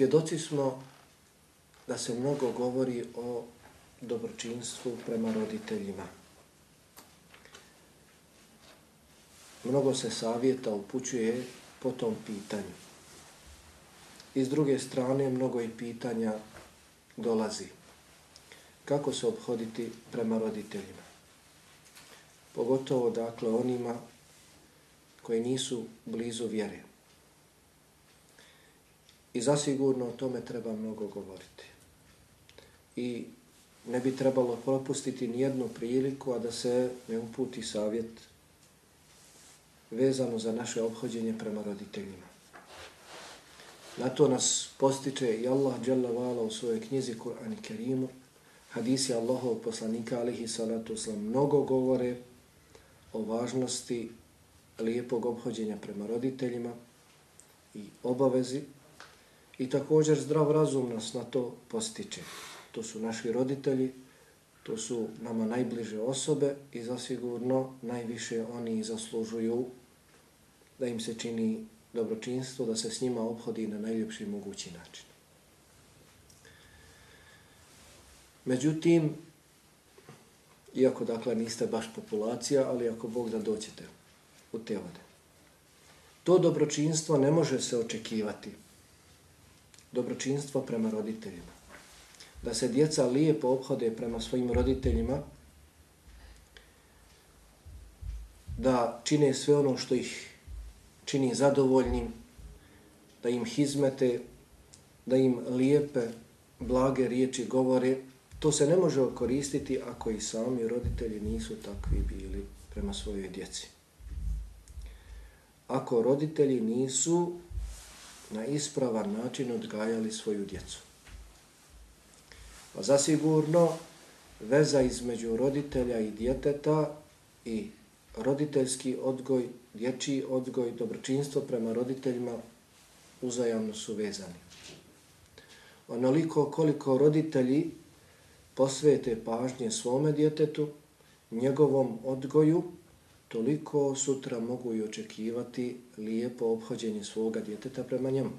Svjedoci smo da se mnogo govori o dobročinstvu prema roditeljima. Mnogo se savjeta upućuje po tom pitanju. I s druge strane, mnogo i pitanja dolazi. Kako se obhoditi prema roditeljima? Pogotovo, dakle, onima koji nisu blizu vjere. I zasigurno o tome treba mnogo govoriti. I ne bi trebalo propustiti nijednu priliku, a da se ne uputi savjet vezano za naše obhođenje prema roditeljima. Na to nas postiče i Allah Vala u svojoj knjizi Kur'an i Kerimu. Hadisi Allahov poslanika alihi salatu uslam mnogo govore o važnosti lijepog obhođenja prema roditeljima i obavezi i također zdrav razum nas na to postiče. To su naši roditelji, to su nama najbliže osobe i zasigurno najviše oni zaslužuju da im se čini dobročinstvo, da se s njima obhodi na najljepši mogući način. Međutim, iako dakle niste baš populacija, ali ako Bog da doćete u te vode. To dobročinstvo ne može se očekivati. Dobročinstvo prema roditeljima. Da se djeca lijepo obhode prema svojim roditeljima, da čine sve ono što ih čini zadovoljnim, da im hizmete, da im lijepe, blage riječi govore, to se ne može koristiti ako i sami roditelji nisu takvi bili prema svojoj djeci. Ako roditelji nisu na ispravan način odgajali svoju djecu. Pa zasigurno veza između roditelja i djeteta i roditeljski odgoj dječji odgoj, dobročinstvo prema roditeljima uzajamno su vezani. Onoliko koliko roditelji posvete pažnje svome djetetu, njegovom odgoju, toliko sutra mogu i očekivati lijepo obhođenje svoga djeteta prema njemu.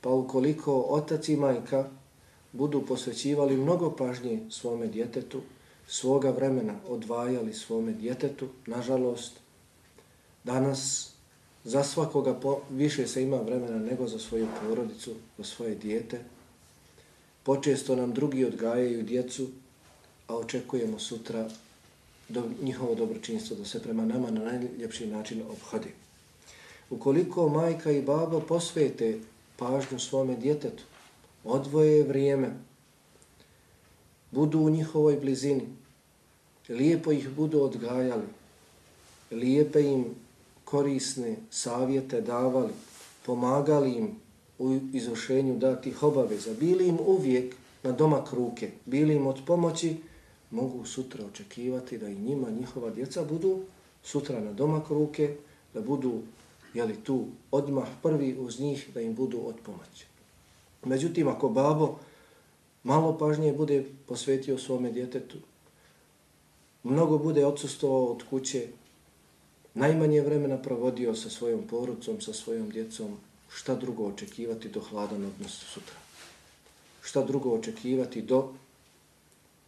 Pa ukoliko otac i majka budu posvećivali mnogo pažnje svome djetetu, svoga vremena odvajali svome djetetu, nažalost, danas za svakoga po, više se ima vremena nego za svoju porodicu, za svoje dijete. Počesto nam drugi odgajaju djecu, a očekujemo sutra do, njihovo dobročinstvo, da se prema nama na najljepši način obhodi. Ukoliko majka i babo posvete pažnju svome djetetu, odvoje vrijeme, budu u njihovoj blizini, lijepo ih budu odgajali, lijepe im korisne savjete davali, pomagali im u izvršenju datih obaveza, bili im uvijek na domak ruke, bili im od pomoći, mogu sutra očekivati da i njima, njihova djeca budu sutra na domak ruke, da budu jeli, tu odmah prvi uz njih, da im budu od pomoći. Međutim, ako babo malo pažnje bude posvetio svome djetetu, mnogo bude odsustovao od kuće, najmanje vremena provodio sa svojom porucom, sa svojom djecom, šta drugo očekivati do hladan odnos sutra? Šta drugo očekivati do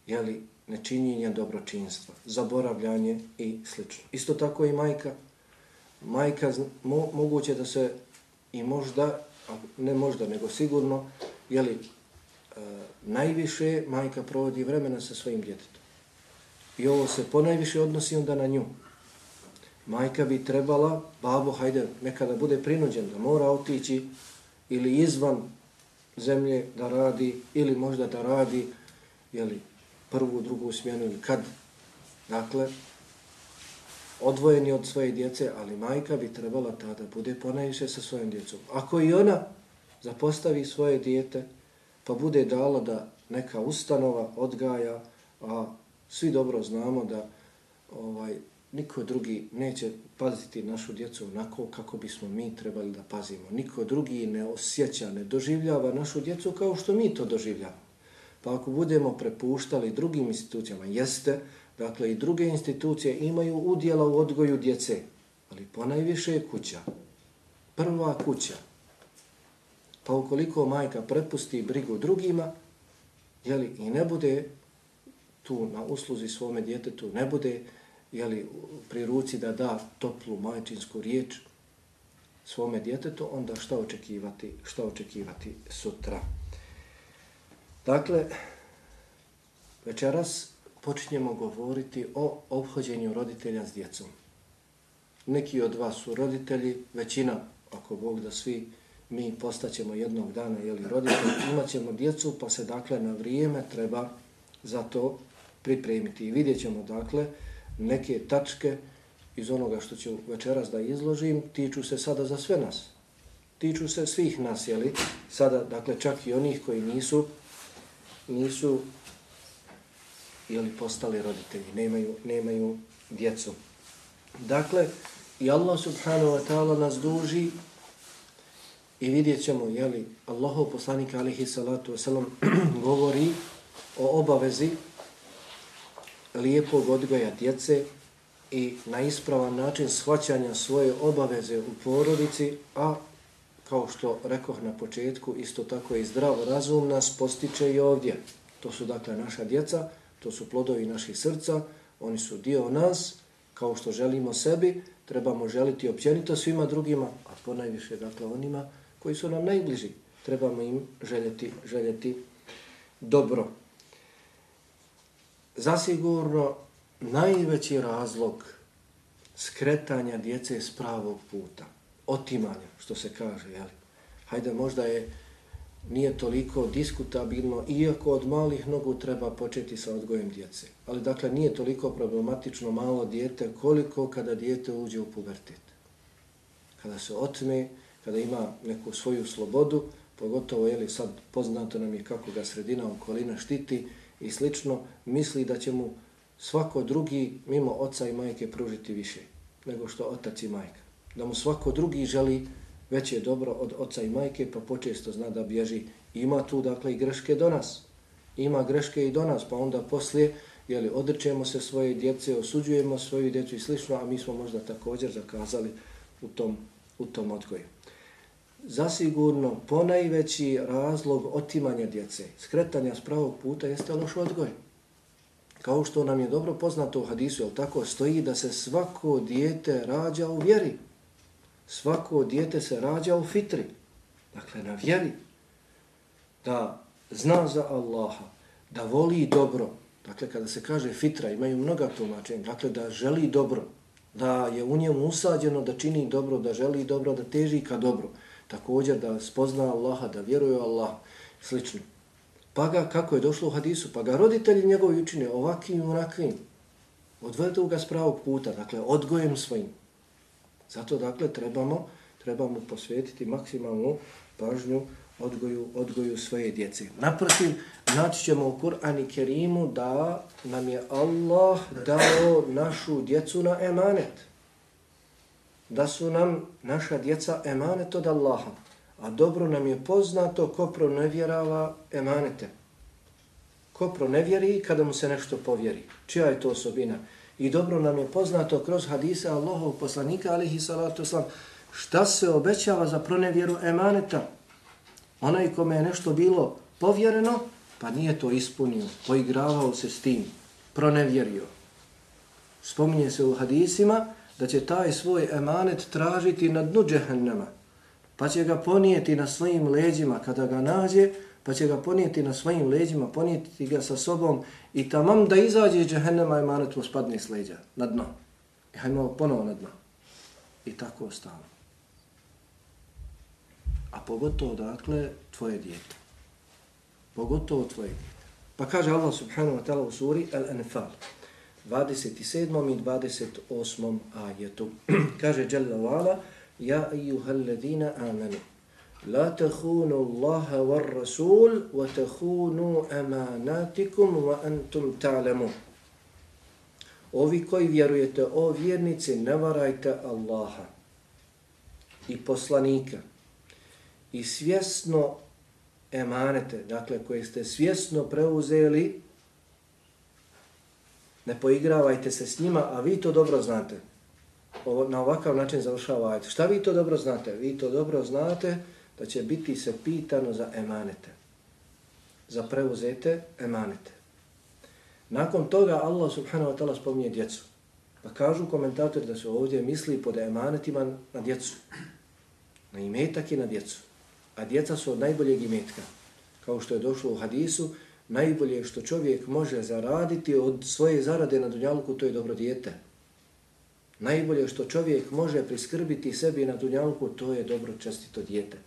jeli, nečinjenja dobročinstva, zaboravljanje i sl. Isto tako i majka. Majka mo, moguće da se i možda, ne možda, nego sigurno, jeli, e, najviše majka provodi vremena sa svojim djetetom. I ovo se ponajviše odnosi onda na nju. Majka bi trebala, babo, hajde, nekada bude prinuđen da mora otići ili izvan zemlje da radi, ili možda da radi, jeli, prvu, drugu smjenu ili kad. Dakle, odvojeni od svoje djece, ali majka bi trebala tada bude ponajviše sa svojim djecom. Ako i ona zapostavi svoje dijete, pa bude dala da neka ustanova odgaja, a svi dobro znamo da ovaj niko drugi neće paziti našu djecu onako kako bismo mi trebali da pazimo. Niko drugi ne osjeća, ne doživljava našu djecu kao što mi to doživljavamo. Pa ako budemo prepuštali drugim institucijama, jeste, dakle i druge institucije imaju udjela u odgoju djece, ali ponajviše je kuća. Prva kuća. Pa ukoliko majka prepusti brigu drugima, jeli, i ne bude tu na usluzi svome djetetu, ne bude jeli, pri ruci da da toplu majčinsku riječ svome djetetu, onda šta očekivati, šta očekivati sutra. Dakle, večeras počinjemo govoriti o obhođenju roditelja s djecom. Neki od vas su roditelji, većina, ako Bog da svi mi postaćemo jednog dana jeli, roditelji, imat ćemo djecu, pa se dakle na vrijeme treba za to pripremiti. I vidjet ćemo dakle neke tačke iz onoga što ću večeras da izložim, tiču se sada za sve nas. Tiču se svih nas, jeli? Sada, dakle, čak i onih koji nisu, nisu jeli, postali roditelji, nemaju, nemaju djecu. Dakle, i Allah subhanahu wa ta'ala nas duži i vidjet ćemo, jeli, Allahov poslanik alihi salatu wasalam govori o obavezi lijepog odgoja djece i na ispravan način shvaćanja svoje obaveze u porodici, a kao što rekoh na početku, isto tako i zdravo razum nas postiče i ovdje. To su dakle naša djeca, to su plodovi naših srca, oni su dio nas, kao što želimo sebi, trebamo želiti općenito svima drugima, a ponajviše dakle onima koji su nam najbliži. Trebamo im željeti, željeti dobro. Zasigurno najveći razlog skretanja djece s pravog puta, otimanja, što se kaže, jel? Hajde, možda je nije toliko diskutabilno, iako od malih nogu treba početi sa odgojem djece. Ali dakle, nije toliko problematično malo dijete koliko kada dijete uđe u pubertet. Kada se otme, kada ima neku svoju slobodu, pogotovo je li sad poznato nam je kako ga sredina okolina štiti i slično, misli da će mu svako drugi mimo oca i majke pružiti više nego što otac i majka. Da mu svako drugi želi veće dobro od oca i majke, pa počesto zna da bježi. Ima tu dakle i greške do nas. Ima greške i do nas, pa onda poslije jeli, odrčemo se svoje djece, osuđujemo svoju djecu i slično, a mi smo možda također zakazali u tom, u tom odgoju. Zasigurno, ponajveći razlog otimanja djece, skretanja s pravog puta, jeste loš odgoj. Kao što nam je dobro poznato u hadisu, jel tako, stoji da se svako dijete rađa u vjeri. Svako dijete se rađa u fitri. Dakle, na vjeri. Da zna za Allaha, da voli dobro. Dakle, kada se kaže fitra, imaju mnoga tumačenja. Dakle, da želi dobro. Da je u njemu usađeno da čini dobro, da želi dobro, da teži ka dobro. Također da spozna Allaha, da vjeruje Allah. Slično. Pa ga, kako je došlo u hadisu, pa ga roditelji njegovi učine ovakvim i onakvim. Odvedu ga s pravog puta, dakle, odgojem svojim. Zato, dakle, trebamo, trebamo posvetiti maksimalnu pažnju odgoju, odgoju svoje djece. Naprotiv, naći ćemo u Kur'an i Kerimu da nam je Allah dao našu djecu na emanet. Da su nam naša djeca emanet od Allaha. A dobro nam je poznato ko pronevjerava emanete. Ko pronevjeri kada mu se nešto povjeri. Čija je to osobina? I dobro nam je poznato kroz hadise Allahov poslanika, alihi salatu oslam, šta se obećava za pronevjeru emaneta. Onaj kome je nešto bilo povjereno, pa nije to ispunio, poigravao se s tim, pronevjerio. Spominje se u hadisima da će taj svoj emanet tražiti na dnu džehennema pa će ga ponijeti na svojim leđima kada ga nađe, pa će ga ponijeti na svojim leđima, ponijeti ga sa sobom i tamam da izađe iz džahennema i manet mu spadne s leđa na dno. I hajmo ponovo na dno. I tako ostalo. A pogotovo, dakle, tvoje dijete. Pogotovo tvoje dijete. Pa kaže Allah subhanahu wa ta'ala u suri Al-Anfal, 27. i 28. ajetu. kaže Jalla wa'ala, amanu" La tahunu Allaha لا rasul wa tahunu وتخونوا wa antum تعلمون Ovi koji vjerujete, o vjernici, ne varajte Allaha i poslanika i svjesno emanete, dakle koje ste svjesno preuzeli, ne poigravajte se s njima, a vi to dobro znate. Ovo, na ovakav način završavajte. Šta vi to dobro znate? Vi to dobro znate, da će biti se pitano za emanete. Za preuzete emanete. Nakon toga Allah subhanahu wa ta'ala spominje djecu. Pa kažu komentatori da se ovdje misli pod emanetima na djecu. Na imetak i na djecu. A djeca su od najboljeg imetka. Kao što je došlo u hadisu, najbolje što čovjek može zaraditi od svoje zarade na dunjalku, to je dobro dijete. Najbolje što čovjek može priskrbiti sebi na dunjalku, to je dobro čestito dijete.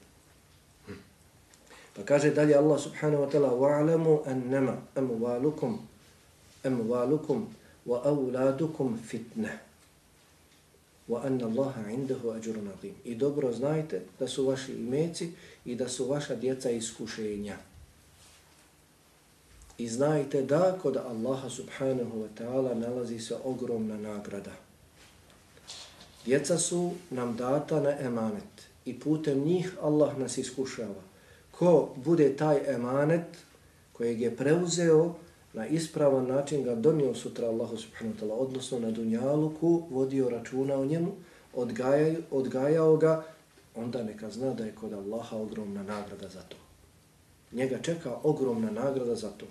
Hm. Pa kaže dalje Allah subhanahu wa ta'ala وَعْلَمُوا أَنَّمَا أَمُوَالُكُمْ أَمُوَالُكُمْ وَأَوْلَادُكُمْ فِتْنَةً وَأَنَّ اللَّهَ عِنْدَهُ أَجُرٌ عَظِيمٌ I dobro znajte da su vaši imeci i da su vaša djeca iskušenja. I znajte da kod Allaha subhanahu wa ta'ala nalazi se ogromna nagrada. Djeca su nam data na emanet i putem njih Allah nas iskušava. Ko bude taj emanet kojeg je preuzeo na ispravan način ga donio sutra Allahu subhanahu wa ta'ala, odnosno na dunjaluku, vodio računa o njemu, odgajao, odgajao ga, onda neka zna da je kod Allaha ogromna nagrada za to. Njega čeka ogromna nagrada za to.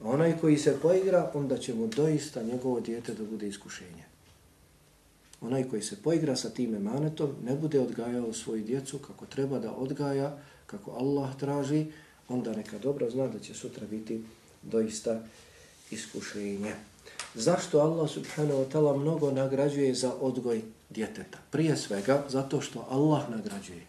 A onaj koji se poigra, onda će mu doista njegovo dijete da bude iskušenje. Onaj koji se poigra sa tim emanetom, ne bude odgajao svoju djecu kako treba da odgaja, kako Allah traži, onda neka dobro zna da će sutra biti doista iskušenje. Zašto Allah subhanahu wa ta'ala mnogo nagrađuje za odgoj djeteta? Prije svega, zato što Allah nagrađuje.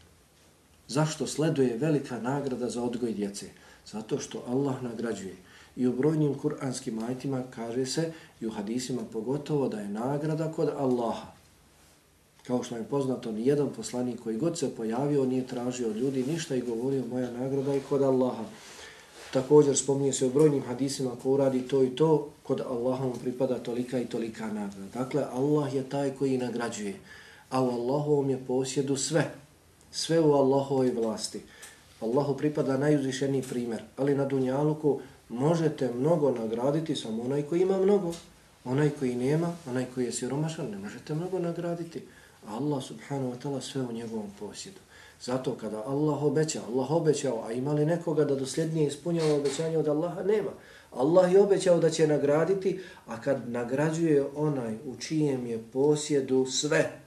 Zašto sleduje velika nagrada za odgoj djece? Zato što Allah nagrađuje. I u brojnim kuranskim ajtima kaže se, i u hadisima pogotovo, da je nagrada kod Allaha. Kao što je poznato, ni jedan poslanik koji god se pojavio nije tražio od ljudi ništa i govorio moja nagrada i kod Allaha. Također spominje se u brojnim hadisima ko uradi to i to, kod Allaha mu pripada tolika i tolika nagrada. Dakle, Allah je taj koji nagrađuje, a u Allahovom je posjedu sve. Sve u Allahovoj vlasti. Allahu pripada najuzvišeniji primjer, ali na Dunjaluku možete mnogo nagraditi samo onaj koji ima mnogo. Onaj koji nema, onaj koji je siromašan, ne možete mnogo nagraditi. Allah subhanahu wa ta'ala sve u njegovom posjedu. Zato kada Allah obeća, Allah obećao, a ima li nekoga da dosljednije ispunjava obećanje od Allaha? Nema. Allah je obećao da će nagraditi, a kad nagrađuje onaj u čijem je posjedu sve,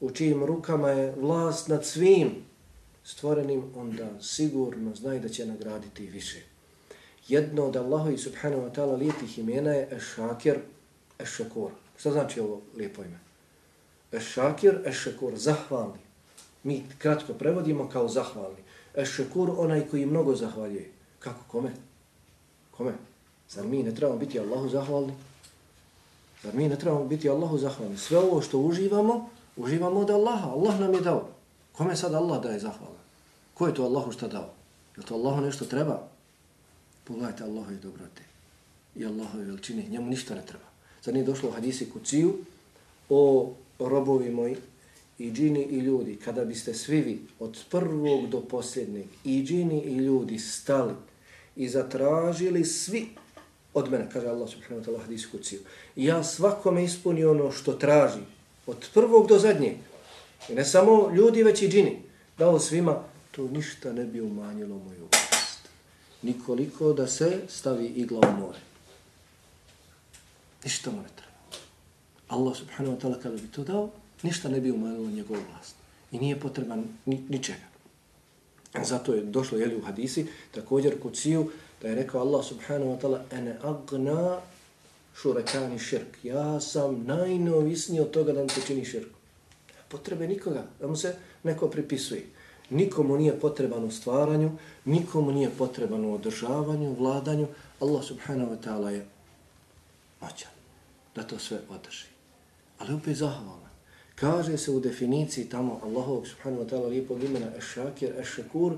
u čijim rukama je vlast nad svim stvorenim, onda sigurno znaj da će nagraditi više. Jedno od Allaha i subhanahu wa ta'ala lijepih imena je Ešakir, Ešakur. Šta znači ovo lijepo ime? Ešakir, ešekur, zahvalni mi kratko prevodimo kao zahvalni. Ešekur, onaj koji mnogo zahvaljuje. Kako? Kome? Kome? Zar mi ne trebamo biti Allahu zahvalni? Zar mi ne trebamo biti Allahu zahvalni? Sve ovo što uživamo, uživamo od Allaha. Allah nam je dao. Kome sad Allah daje zahvala? Ko je to Allahu što dao? Je to Allahu nešto treba? Pogledajte Allahu i dobrote. I Allahu i veličine. Njemu ništa ne treba. Zar nije došlo u hadisi kuciju o robovi moji, i džini i ljudi, kada biste svi vi od prvog do posljednjeg i džini i ljudi stali i zatražili svi od mene, kaže Allah subhanahu wa ta'ala hadis kuciju, ja svakome ispunio ono što traži od prvog do zadnjeg, i ne samo ljudi, već i džini, dao svima, to ništa ne bi umanjilo moju vlast. Nikoliko da se stavi igla u more. Ništa mu ne treba. Allah subhanahu wa ta'ala kada bi to dao, ništa ne bi umanilo njegovu vlast. I nije potreban ni, ničega. Zato je došlo jeli, u hadisi, također kod Siju, da je rekao Allah subhanahu wa ta'ala, ene agna šurekani širk. Ja sam najnovisniji od toga da mu se čini širk. Potrebe nikoga, da mu se neko pripisuje. Nikomu nije potreban u stvaranju, nikomu nije potreban u održavanju, vladanju. Allah subhanahu wa ta'ala je moćan da to sve održi. Ali opet zahvalan. Kaže se u definiciji tamo Allahovog subhanahu wa ta'ala lijepog imena Ešakir, Ešakur,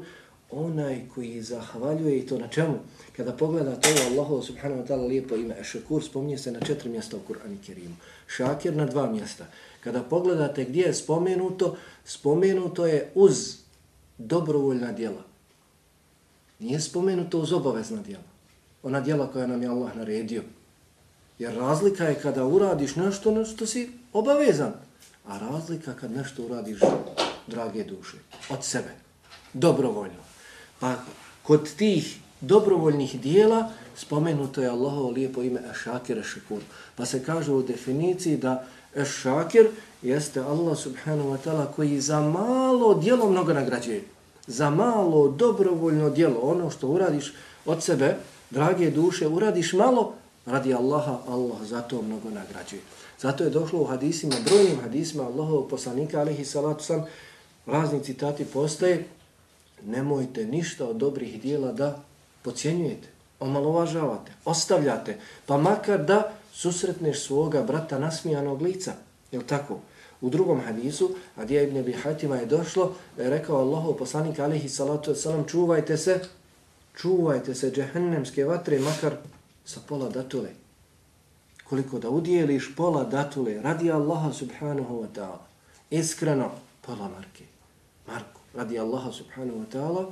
onaj koji zahvaljuje i to na čemu? Kada pogledate ovo Allahov subhanahu wa ta'ala lijepo ime Ešakur, spominje se na četiri mjesta u Kur'an i Kerimu. Šakir na dva mjesta. Kada pogledate gdje je spomenuto, spomenuto je uz dobrovoljna djela. Nije spomenuto uz obavezna djela. Ona djela koja nam je Allah naredio. Jer razlika je kada uradiš nešto na što si obavezan. A razlika kad nešto uradiš, drage duše, od sebe, dobrovoljno. Pa kod tih dobrovoljnih dijela spomenuto je Allahovo lijepo ime Ešakir Ešakur. Pa se kaže u definiciji da Ešakir jeste Allah subhanahu wa ta'ala koji za malo dijelo mnogo nagrađuje. Za malo dobrovoljno dijelo, ono što uradiš od sebe, drage duše, uradiš malo, radi Allaha, Allah zato mnogo nagrađuje. Zato je došlo u hadisima, brojnim hadisima Allahovog poslanika, alihi salatu sam, razni citati postoje, nemojte ništa od dobrih dijela da pocijenjujete, omalovažavate, ostavljate, pa makar da susretneš svoga brata nasmijanog lica. Je tako? U drugom hadisu, Adija ibn Abi Hatima je došlo, je rekao Allahov poslanik alihi salatu wasalam, čuvajte se, čuvajte se džehennemske vatre, makar sa pola datule. Koliko da udijeliš pola datule, radi Allaha subhanahu wa ta'ala, iskreno, pola marke, marku, radi Allaha subhanahu wa ta'ala,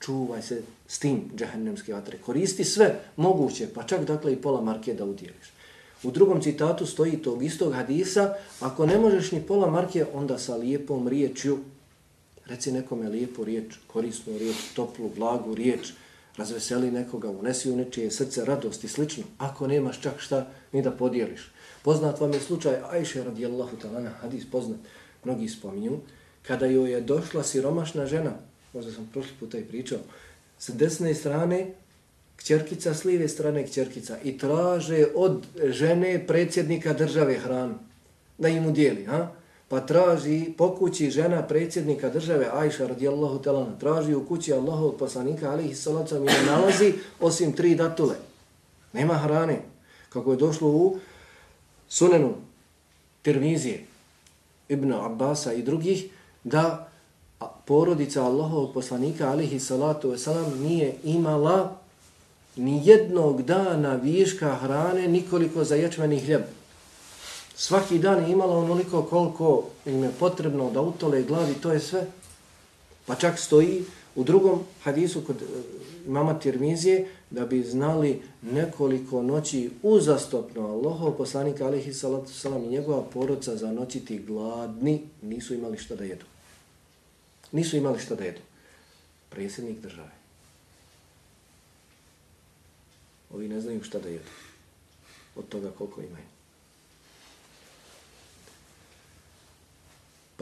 čuvaj se s tim džahennemske vatre. Koristi sve moguće, pa čak dakle i pola marke da udijeliš. U drugom citatu stoji tog istog hadisa, ako ne možeš ni pola marke, onda sa lijepom riječju, reci nekome lijepu riječ, korisnu riječ, toplu, blagu riječ, razveseli nekoga, unesi u nečije srce radost i slično, ako nemaš čak šta ni da podijeliš. Poznat vam je slučaj Ajše radijallahu talana, hadis poznat, mnogi spominju, kada joj je došla siromašna žena, možda sam prošli puta i pričao, s desne strane kćerkica, s lijeve strane kćerkica i traže od žene predsjednika države hranu da im udijeli. Ha? Pa traži po kući žena predsjednika države Ajša radijallahu talan, traži u kući Allahov poslanika alihi salatu mi ne nalazi osim tri datule. Nema hrane. Kako je došlo u sunenu Tirmizije, Ibn Abbasa i drugih, da porodica Allahovog poslanika alihi salatu wasalam nije imala ni jednog dana viška hrane nikoliko za ječmeni hljeb. Svaki dan je imala onoliko koliko im je potrebno da utole glavi, to je sve. Pa čak stoji u drugom hadisu kod e, imama mama Tirmizije da bi znali nekoliko noći uzastopno Allahov poslanika alihi salatu salam i njegova porodca za noćiti gladni nisu imali šta da jedu. Nisu imali šta da jedu. Predsjednik države. Ovi ne znaju šta da jedu. Od toga koliko imaju.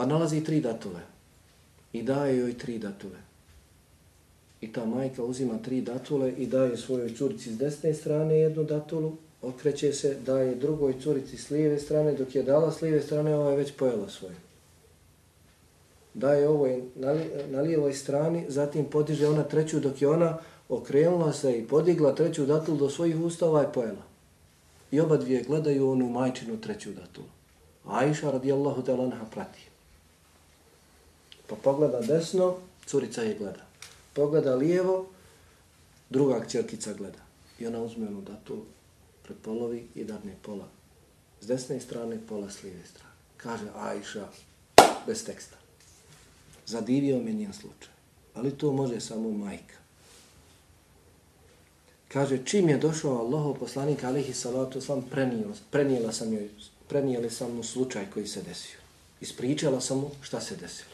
Pa nalazi tri datule. I daje joj tri datule. I ta majka uzima tri datule i daje svojoj curici s desne strane jednu datulu, okreće se, daje drugoj curici s lijeve strane, dok je dala s lijeve strane, ova je već pojela svoju. Daje ovoj na, na lijevoj strani, zatim podiže ona treću, dok je ona okrenula se i podigla treću datulu do svojih ustava i pojela. I oba dvije gledaju onu majčinu treću datulu. Aisha radijallahu talanha prati. Pa pogleda desno, curica je gleda. Pogleda lijevo, druga kćerkica gleda. I ona uzme onu datu, prepolovi i dadne pola. S desne strane, pola s lijeve strane. Kaže Ajša, bez teksta. Zadivio me njen slučaj. Ali to može samo majka. Kaže, čim je došao Allahov poslanik, alihi salatu sam, prenijela, prenijela sam joj, prenijeli sam mu slučaj koji se desio. Ispričala sam mu šta se desilo.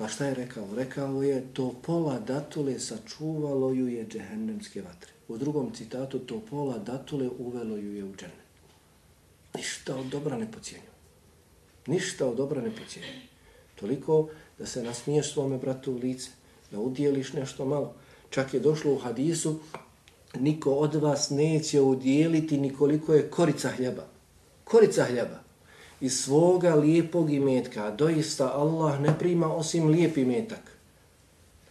Pa šta je rekao? Rekao je, to pola datule sačuvalo ju je džehennemske vatre. U drugom citatu, to pola datule uvelo ju je u džene. Ništa od dobra ne pocijenju. Ništa od dobra ne pocijenju. Toliko da se nasmiješ svome bratu u lice, da udijeliš nešto malo. Čak je došlo u hadisu, niko od vas neće udjeliti nikoliko je korica hljeba. Korica hljeba. Iz svoga lijepog imetka doista Allah ne prima osim lijep imetak.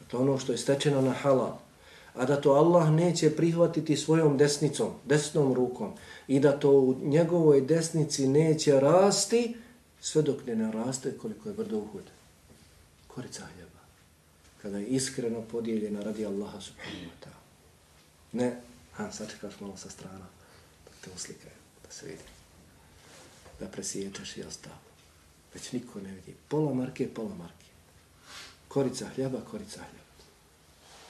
To ono što je stečeno na halal. A da to Allah neće prihvatiti svojom desnicom, desnom rukom i da to u njegovoj desnici neće rasti sve dok ne naraste koliko je brdo uhud. Korica hljeba. Kada je iskreno podijeljena radi Allaha subhanahu wa ta'ala. Ne, ha, sačekaš malo sa strana, da te uslikaju, da se vidi. Da presiječeš i ostalo. Već niko ne vidi. Pola marke, pola marke. Korica hljeba, korica hljeba.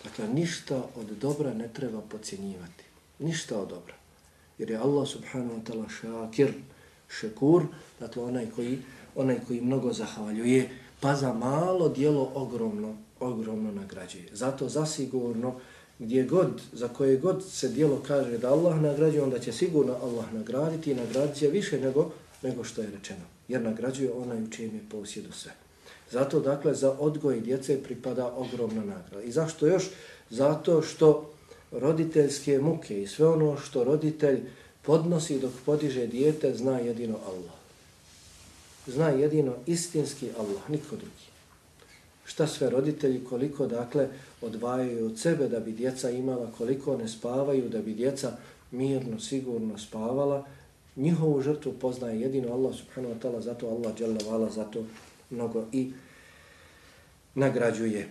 Dakle, ništa od dobra ne treba pocijenjivati. Ništa od dobra. Jer je Allah subhanahu wa ta'ala šakir, šekur, dakle onaj koji, onaj koji mnogo zahvaljuje, pa za malo dijelo ogromno, ogromno nagrađuje. Zato zasigurno gdje god, za koje god se dijelo kaže da Allah nagrađuje, onda će sigurno Allah nagraditi i nagradit će više nego, nego što je rečeno. Jer nagrađuje onaj u čijem je posjedu sve. Zato, dakle, za odgoj djece pripada ogromna nagrada. I zašto još? Zato što roditeljske muke i sve ono što roditelj podnosi dok podiže dijete, zna jedino Allah. Zna jedino istinski Allah, niko drugi. Šta sve roditelji, koliko, dakle, odvajaju od sebe da bi djeca imala, koliko ne spavaju, da bi djeca mirno, sigurno spavala, njihovu žrtvu poznaje jedino Allah subhanahu wa ta'ala, zato Allah dželle vala, zato mnogo i nagrađuje.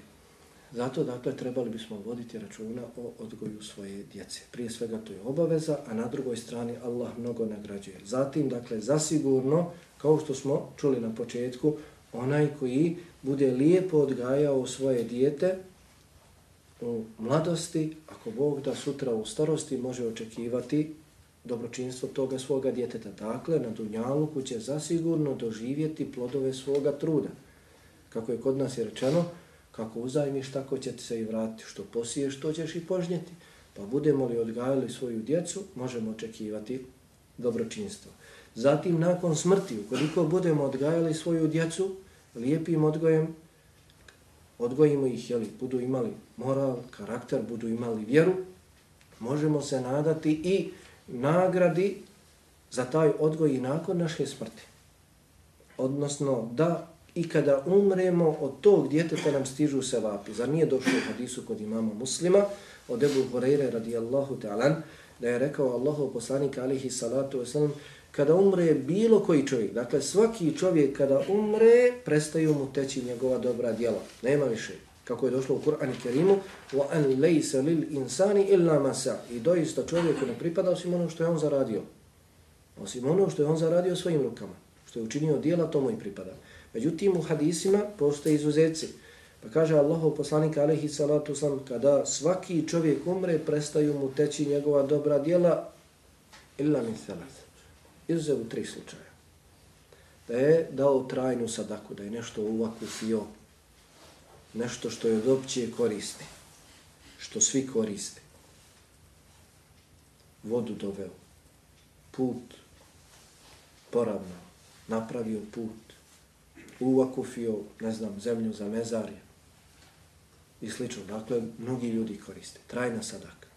Zato, dakle, trebali bismo voditi računa o odgoju svoje djece. Prije svega to je obaveza, a na drugoj strani Allah mnogo nagrađuje. Zatim, dakle, zasigurno, kao što smo čuli na početku, onaj koji bude lijepo odgajao svoje dijete u mladosti, ako Bog da sutra u starosti može očekivati dobročinstvo toga svoga djeteta. Dakle, na Dunjaluku će zasigurno doživjeti plodove svoga truda. Kako je kod nas je rečeno, kako uzajmiš, tako će se i vratiti. Što posiješ, to ćeš i požnjeti. Pa budemo li odgajali svoju djecu, možemo očekivati dobročinstvo. Zatim, nakon smrti, ukoliko budemo odgajali svoju djecu, lijepim odgojem, odgojimo ih, jeli, budu imali moral, karakter, budu imali vjeru, možemo se nadati i nagradi za taj odgoj i nakon naše smrti. Odnosno, da i kada umremo od tog djeteta nam stižu se vapi. Zar nije došlo u hadisu kod imama muslima od Ebu Horeire radijallahu ta'alan da je rekao Allahu poslanik alihi salatu wasalam kada umre bilo koji čovjek, dakle svaki čovjek kada umre prestaju mu teći njegova dobra djela. Nema više Kako je došlo u Kur'an i Kerimu وَأَنْ لَيْسَ لِلْإِنسَانِ إِلَّا مَسَا I doista čovjeku ne pripada osim ono što je on zaradio. Osim ono što je on zaradio svojim rukama. Što je učinio djela, to mu i pripada. Međutim, u hadisima postoje izuzeci. Pa kaže Allahov poslanik alaihi salatu sam, kada svaki čovjek umre, prestaju mu teći njegova dobra djela, illa min salat. Izuzev u tri slučaja. Da je dao trajnu sadaku, da je nešto uvakufio, nešto što je od općije koristi, što svi koriste. Vodu doveo, put poravno, napravio put, uvakufio, ne znam, zemlju za mezarje i slično. Dakle, mnogi ljudi koriste. Trajna sadaka.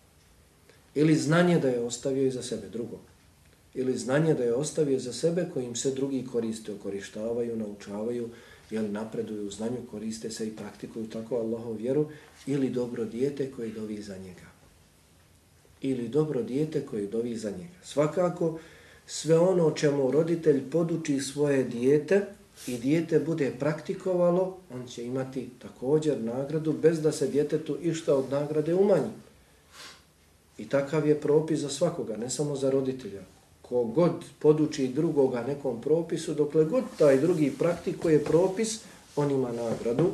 Ili znanje da je ostavio iza sebe drugog. Ili znanje da je ostavio za sebe kojim se drugi koriste, okorištavaju, naučavaju, jel napreduju u znanju, koriste se i praktikuju tako Allahov vjeru, ili dobro dijete koje dovi za njega. Ili dobro dijete koje dovi za njega. Svakako, sve ono čemu roditelj poduči svoje dijete, i dijete bude praktikovalo, on će imati također nagradu bez da se djetetu išta od nagrade umanji. I takav je propis za svakoga, ne samo za roditelja. Kogod poduči drugoga nekom propisu, dokle god taj drugi praktikuje propis, on ima nagradu.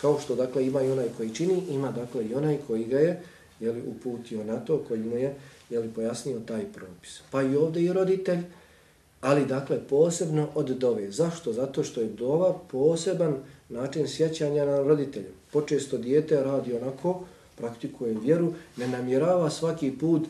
Kao što dakle ima i onaj koji čini, ima dakle i onaj koji ga je jeli, uputio na to, koji mu je jeli, pojasnio taj propis. Pa i ovdje i roditelj, Ali, dakle, posebno od dove. Zašto? Zato što je dova poseban način sjećanja na roditelje. Počesto dijete radi onako, praktikuje vjeru, ne namjerava svaki put,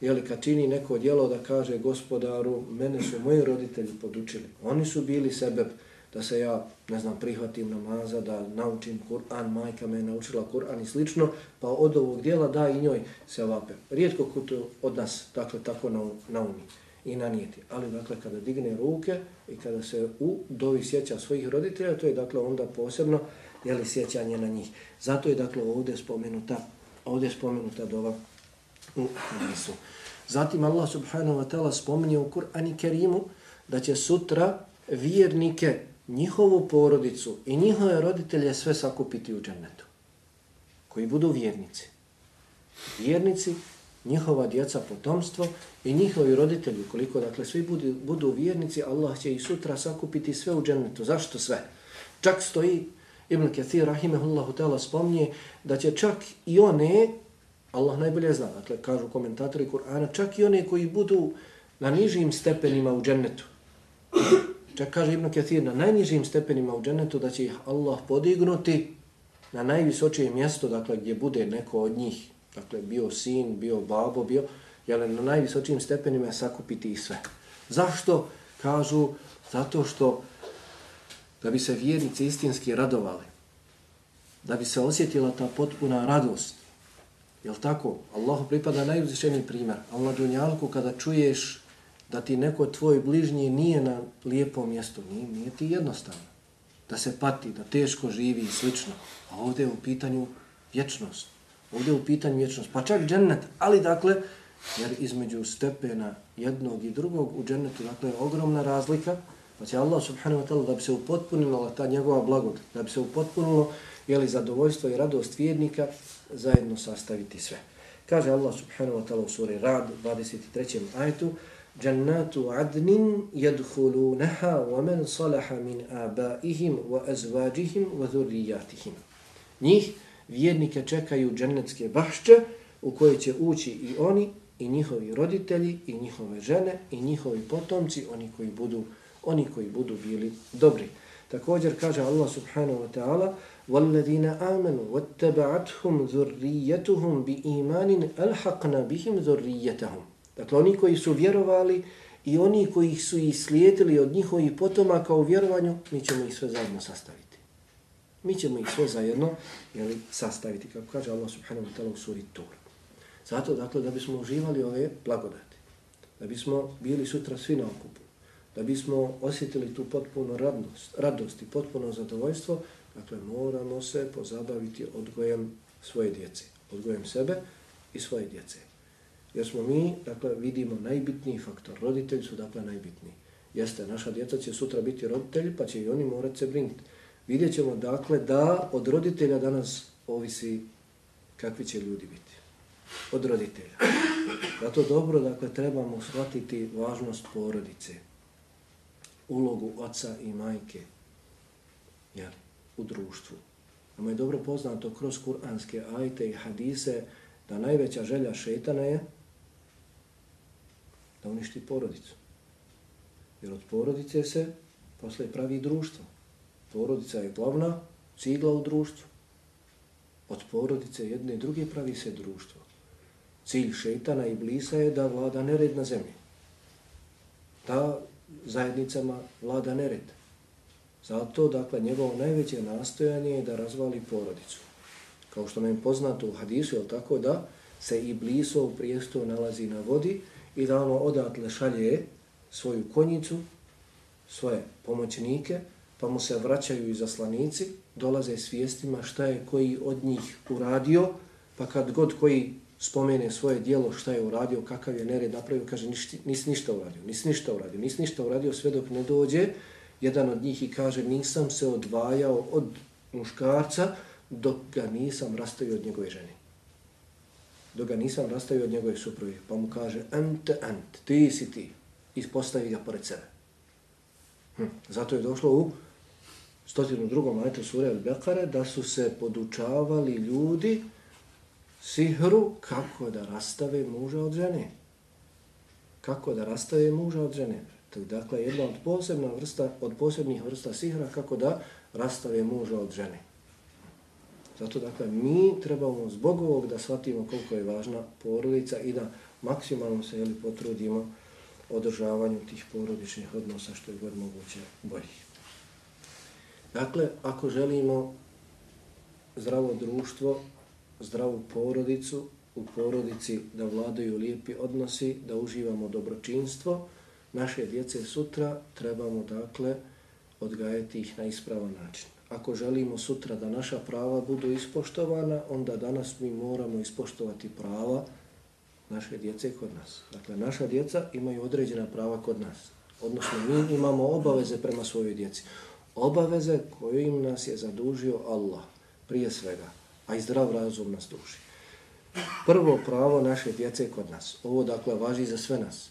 jeli, kad čini neko djelo da kaže gospodaru, mene su moji roditelji podučili. Oni su bili sebe da se ja, ne znam, prihvatim namaza, da naučim Kur'an, majka me je naučila Kur'an i slično, pa od ovog djela da i njoj se vape. Rijetko ko to od nas, dakle, tako naumi i nanijeti. Ali dakle kada digne ruke i kada se u dovi sjeća svojih roditelja, to je dakle onda posebno je li sjećanje na njih. Zato je dakle ovdje spomenuta, ovdje spomenuta dova u hadisu. Zatim Allah subhanahu wa ta'ala spominje u Kur'ani Kerimu da će sutra vjernike, njihovu porodicu i njihove roditelje sve sakupiti u džennetu. Koji budu vjernici. Vjernici njihova djeca potomstvo i njihovi roditelji, koliko dakle svi budu, budu vjernici, Allah će i sutra sakupiti sve u džennetu. Zašto sve? Čak stoji Ibn Kathir rahimehullahu ta'ala spomnije da će čak i one, Allah najbolje zna, dakle kažu komentatori Kur'ana, čak i one koji budu na nižim stepenima u džennetu, čak kaže Ibn Kathir, na najnižim stepenima u džennetu da će ih Allah podignuti na najvisočije mjesto, dakle, gdje bude neko od njih, dakle, bio sin, bio babo, bio, jel, na najvisočijim stepenima sakupiti ih sve. Zašto? Kažu, zato što da bi se vjernici istinski radovali, da bi se osjetila ta potpuna radost. Jel tako? Allahu pripada najuzvišeniji primjer. A na dunjalku kada čuješ da ti neko tvoj bližnji nije na lijepom mjestu, nije, nije ti jednostavno. Da se pati, da teško živi i slično. A ovdje je u pitanju vječnost. Ovdje je u pitanju vječnost. Pa čak džennet, ali dakle, jer između stepena jednog i drugog u džennetu, dakle, je ogromna razlika, pa će Allah subhanahu wa ta'ala da bi se upotpunila ta njegova blagodat, da bi se upotpunilo jeli, zadovoljstvo i radost vjernika, zajedno sastaviti sve. Kaže Allah subhanahu wa ta'ala u suri Rad, 23. ajtu, Jannatu adnin yadkhulunaha wa man salaha min abaihim wa azwajihim wa dhurriyyatihim. Njih vjernike čekaju džennetske bašće u koje će ući i oni i njihovi roditelji i njihove žene i njihovi potomci, oni koji budu oni koji budu bili dobri. Također kaže Allah subhanahu wa ta'ala وَالَّذِينَ آمَنُوا وَاتَّبَعَتْهُمْ ذُرِّيَّتُهُمْ بِإِيمَانٍ أَلْحَقْنَا بِهِمْ ذُرِّيَّتَهُمْ Dakle, oni koji su vjerovali i oni koji su ih slijedili od njihovih potomaka u vjerovanju, mi ćemo ih sve zajedno sastaviti. Mi ćemo ih sve zajedno jeli, sastaviti, kako kaže Allah subhanahu wa ta'ala u suri Tur. Zato, dakle, da bismo uživali ove blagodati, da bismo bili sutra svi na okupu, da bismo osjetili tu potpuno radnost, radost i potpuno zadovoljstvo, dakle, moramo se pozabaviti odgojem svoje djece, odgojem sebe i svoje djece. Jer smo mi, dakle, vidimo najbitniji faktor. Roditelji su, dakle, najbitniji. Jeste, naša djeca će sutra biti roditelji, pa će i oni morati se brinuti. Vidjet ćemo, dakle, da od roditelja danas ovisi kakvi će ljudi biti. Od roditelja. Zato dobro, dakle, trebamo shvatiti važnost porodice. Ulogu oca i majke. Jel? U društvu. Nama je dobro poznato kroz kuranske ajte i hadise da najveća želja šetana je da uništi porodicu. Jer od porodice se posle pravi društvo. Porodica je glavna cigla u društvu. Od porodice jedne i druge pravi se društvo. Cilj šetana i blisa je da vlada nered na zemlji. Da zajednicama vlada nered. Zato, dakle, njegovo najveće nastojanje je da razvali porodicu. Kao što nam je poznato u hadisu, je tako da se i bliso u prijestu nalazi na vodi, i da ono odatle šalje svoju konjicu, svoje pomoćnike, pa mu se vraćaju i zaslanici, dolaze s vijestima šta je koji od njih uradio, pa kad god koji spomene svoje dijelo šta je uradio, kakav je nered napravio, kaže nisi ništa uradio, nisi ništa uradio, nisi ništa uradio sve dok ne dođe, jedan od njih i kaže nisam se odvajao od muškarca dok ga nisam rastavio od njegove žene dok ga nisam rastavio od njegove supruge. Pa mu kaže, ente, ent, ti si ti. Ispostavi ga pored sebe. Hm. Zato je došlo u stotinu drugom sura Al-Bekare da su se podučavali ljudi sihru kako da rastave muža od žene. Kako da rastave muža od žene. Dakle, jedna od, posebna vrsta, od posebnih vrsta sihra kako da rastave muža od žene. Zato dakle mi trebamo zbog ovog da shvatimo koliko je važna porodica i da maksimalno se jeli, potrudimo održavanju tih porodičnih odnosa što je god moguće boljih. Dakle, ako želimo zdravo društvo, zdravu porodicu, u porodici da vladaju lijepi odnosi, da uživamo dobročinstvo, naše djece sutra trebamo dakle odgajati ih na ispravan način ako želimo sutra da naša prava budu ispoštovana, onda danas mi moramo ispoštovati prava naše djece kod nas. Dakle, naša djeca imaju određena prava kod nas. Odnosno, mi imamo obaveze prema svojoj djeci. Obaveze koje im nas je zadužio Allah, prije svega, a i zdrav razum nas duši. Prvo pravo naše djece kod nas. Ovo, dakle, važi za sve nas.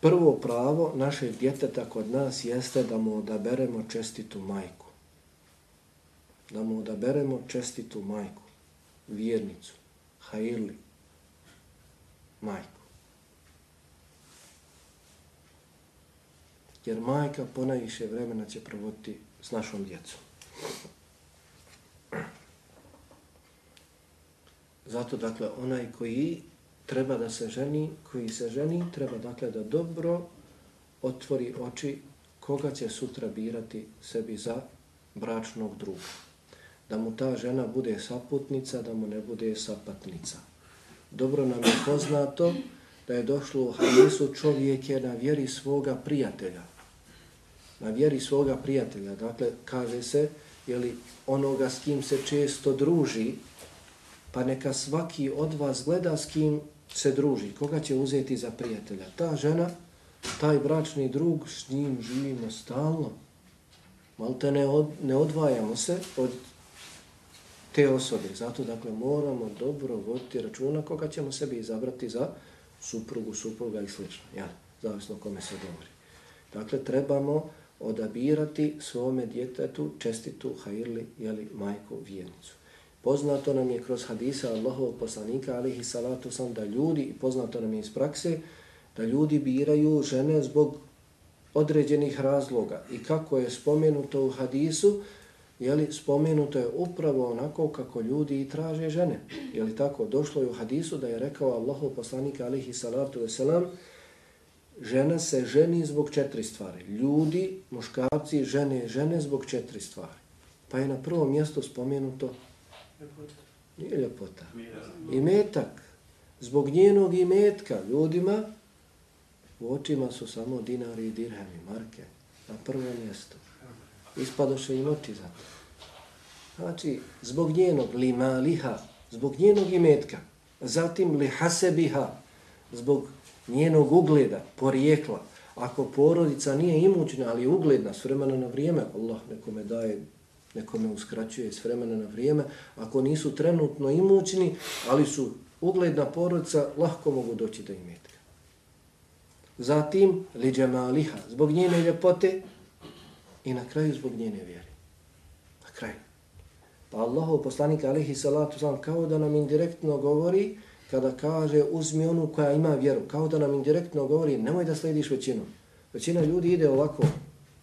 Prvo pravo našeg djeteta kod nas jeste da mu odaberemo čestitu majku. Da mu odaberemo čestitu majku, vjernicu, hajili, majku. jer majka ponajviše vremena će provoditi s našom djecom. Zato, dakle, onaj koji treba da se ženi, koji se ženi, treba, dakle, da dobro otvori oči koga će sutra birati sebi za bračnog druga. Da mu ta žena bude saputnica, da mu ne bude sapatnica. Dobro nam je poznato da je došlo u hadisu čovjek je na vjeri svoga prijatelja. Na vjeri svoga prijatelja. Dakle, kaže se, jeli onoga s kim se često druži, pa neka svaki od vas gleda s kim se druži, koga će uzeti za prijatelja. Ta žena, taj bračni drug, s njim živimo stalno. Malte ne, od, ne odvajamo se od te osobe. Zato, dakle, moramo dobro voditi računa koga ćemo sebi izabrati za suprugu, supruga i slično. Ja, zavisno kome se govori. Dakle, trebamo odabirati svome djetetu čestitu hajirli, jeli, majku, vjernicu. Poznato nam je kroz hadisa Allahovog poslanika, alihi salatu sam, da ljudi, i poznato nam je iz prakse, da ljudi biraju žene zbog određenih razloga. I kako je spomenuto u hadisu, jeli, spomenuto je upravo onako kako ljudi i traže žene. Je li tako? Došlo je u hadisu da je rekao Allahov poslanika, alihi salatu wasalam, žena se ženi zbog četiri stvari. Ljudi, muškarci, žene, žene zbog četiri stvari. Pa je na prvom mjestu spomenuto Nije ljepota. I metak. Zbog njenog imetka ljudima u očima su samo dinari i dirhemi, marke. Na prvo mjesto. Ispadoše im oči za to. Znači, zbog njenog lima liha, zbog njenog imetka, zatim li hasebiha, zbog njenog ugleda, porijekla. Ako porodica nije imućna, ali ugledna, s vremena na vrijeme, Allah nekome daje nekome uskraćuje s vremena na vrijeme, ako nisu trenutno imućni, ali su ugledna porodica, lahko mogu doći do imetka. Zatim, liđa maliha, zbog njene ljepote i na kraju zbog njene vjere. Na kraju. Pa Allahov poslanik alihi salatu sam kao da nam indirektno govori, kada kaže uzmi onu koja ima vjeru, kao da nam indirektno govori nemoj da slediš većinu. Većina ljudi ide ovako,